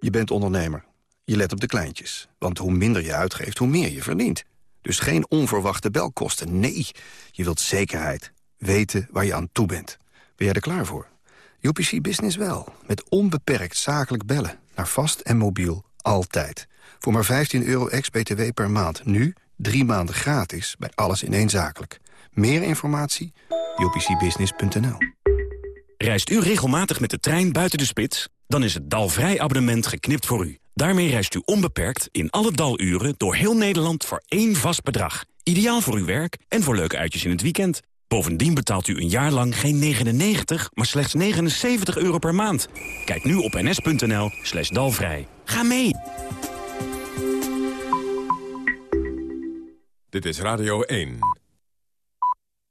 Je bent ondernemer. Je let op de kleintjes. Want hoe minder je uitgeeft, hoe meer je verdient. Dus geen onverwachte belkosten. Nee, je wilt zekerheid. Weten waar je aan toe bent. Ben jij er klaar voor? UPC Business wel. Met onbeperkt zakelijk bellen. Naar vast en mobiel. Altijd. Voor maar 15 euro ex-BTW per maand. Nu drie maanden gratis bij alles in één zakelijk. Meer informatie? upcbusiness.nl Reist u regelmatig met de trein buiten de spits? Dan is het Dalvrij abonnement geknipt voor u. Daarmee reist u onbeperkt in alle daluren door heel Nederland voor één vast bedrag. Ideaal voor uw werk en voor leuke uitjes in het weekend. Bovendien betaalt u een jaar lang geen 99, maar slechts 79 euro per maand. Kijk nu op ns.nl slash dalvrij. Ga mee! Dit is Radio 1.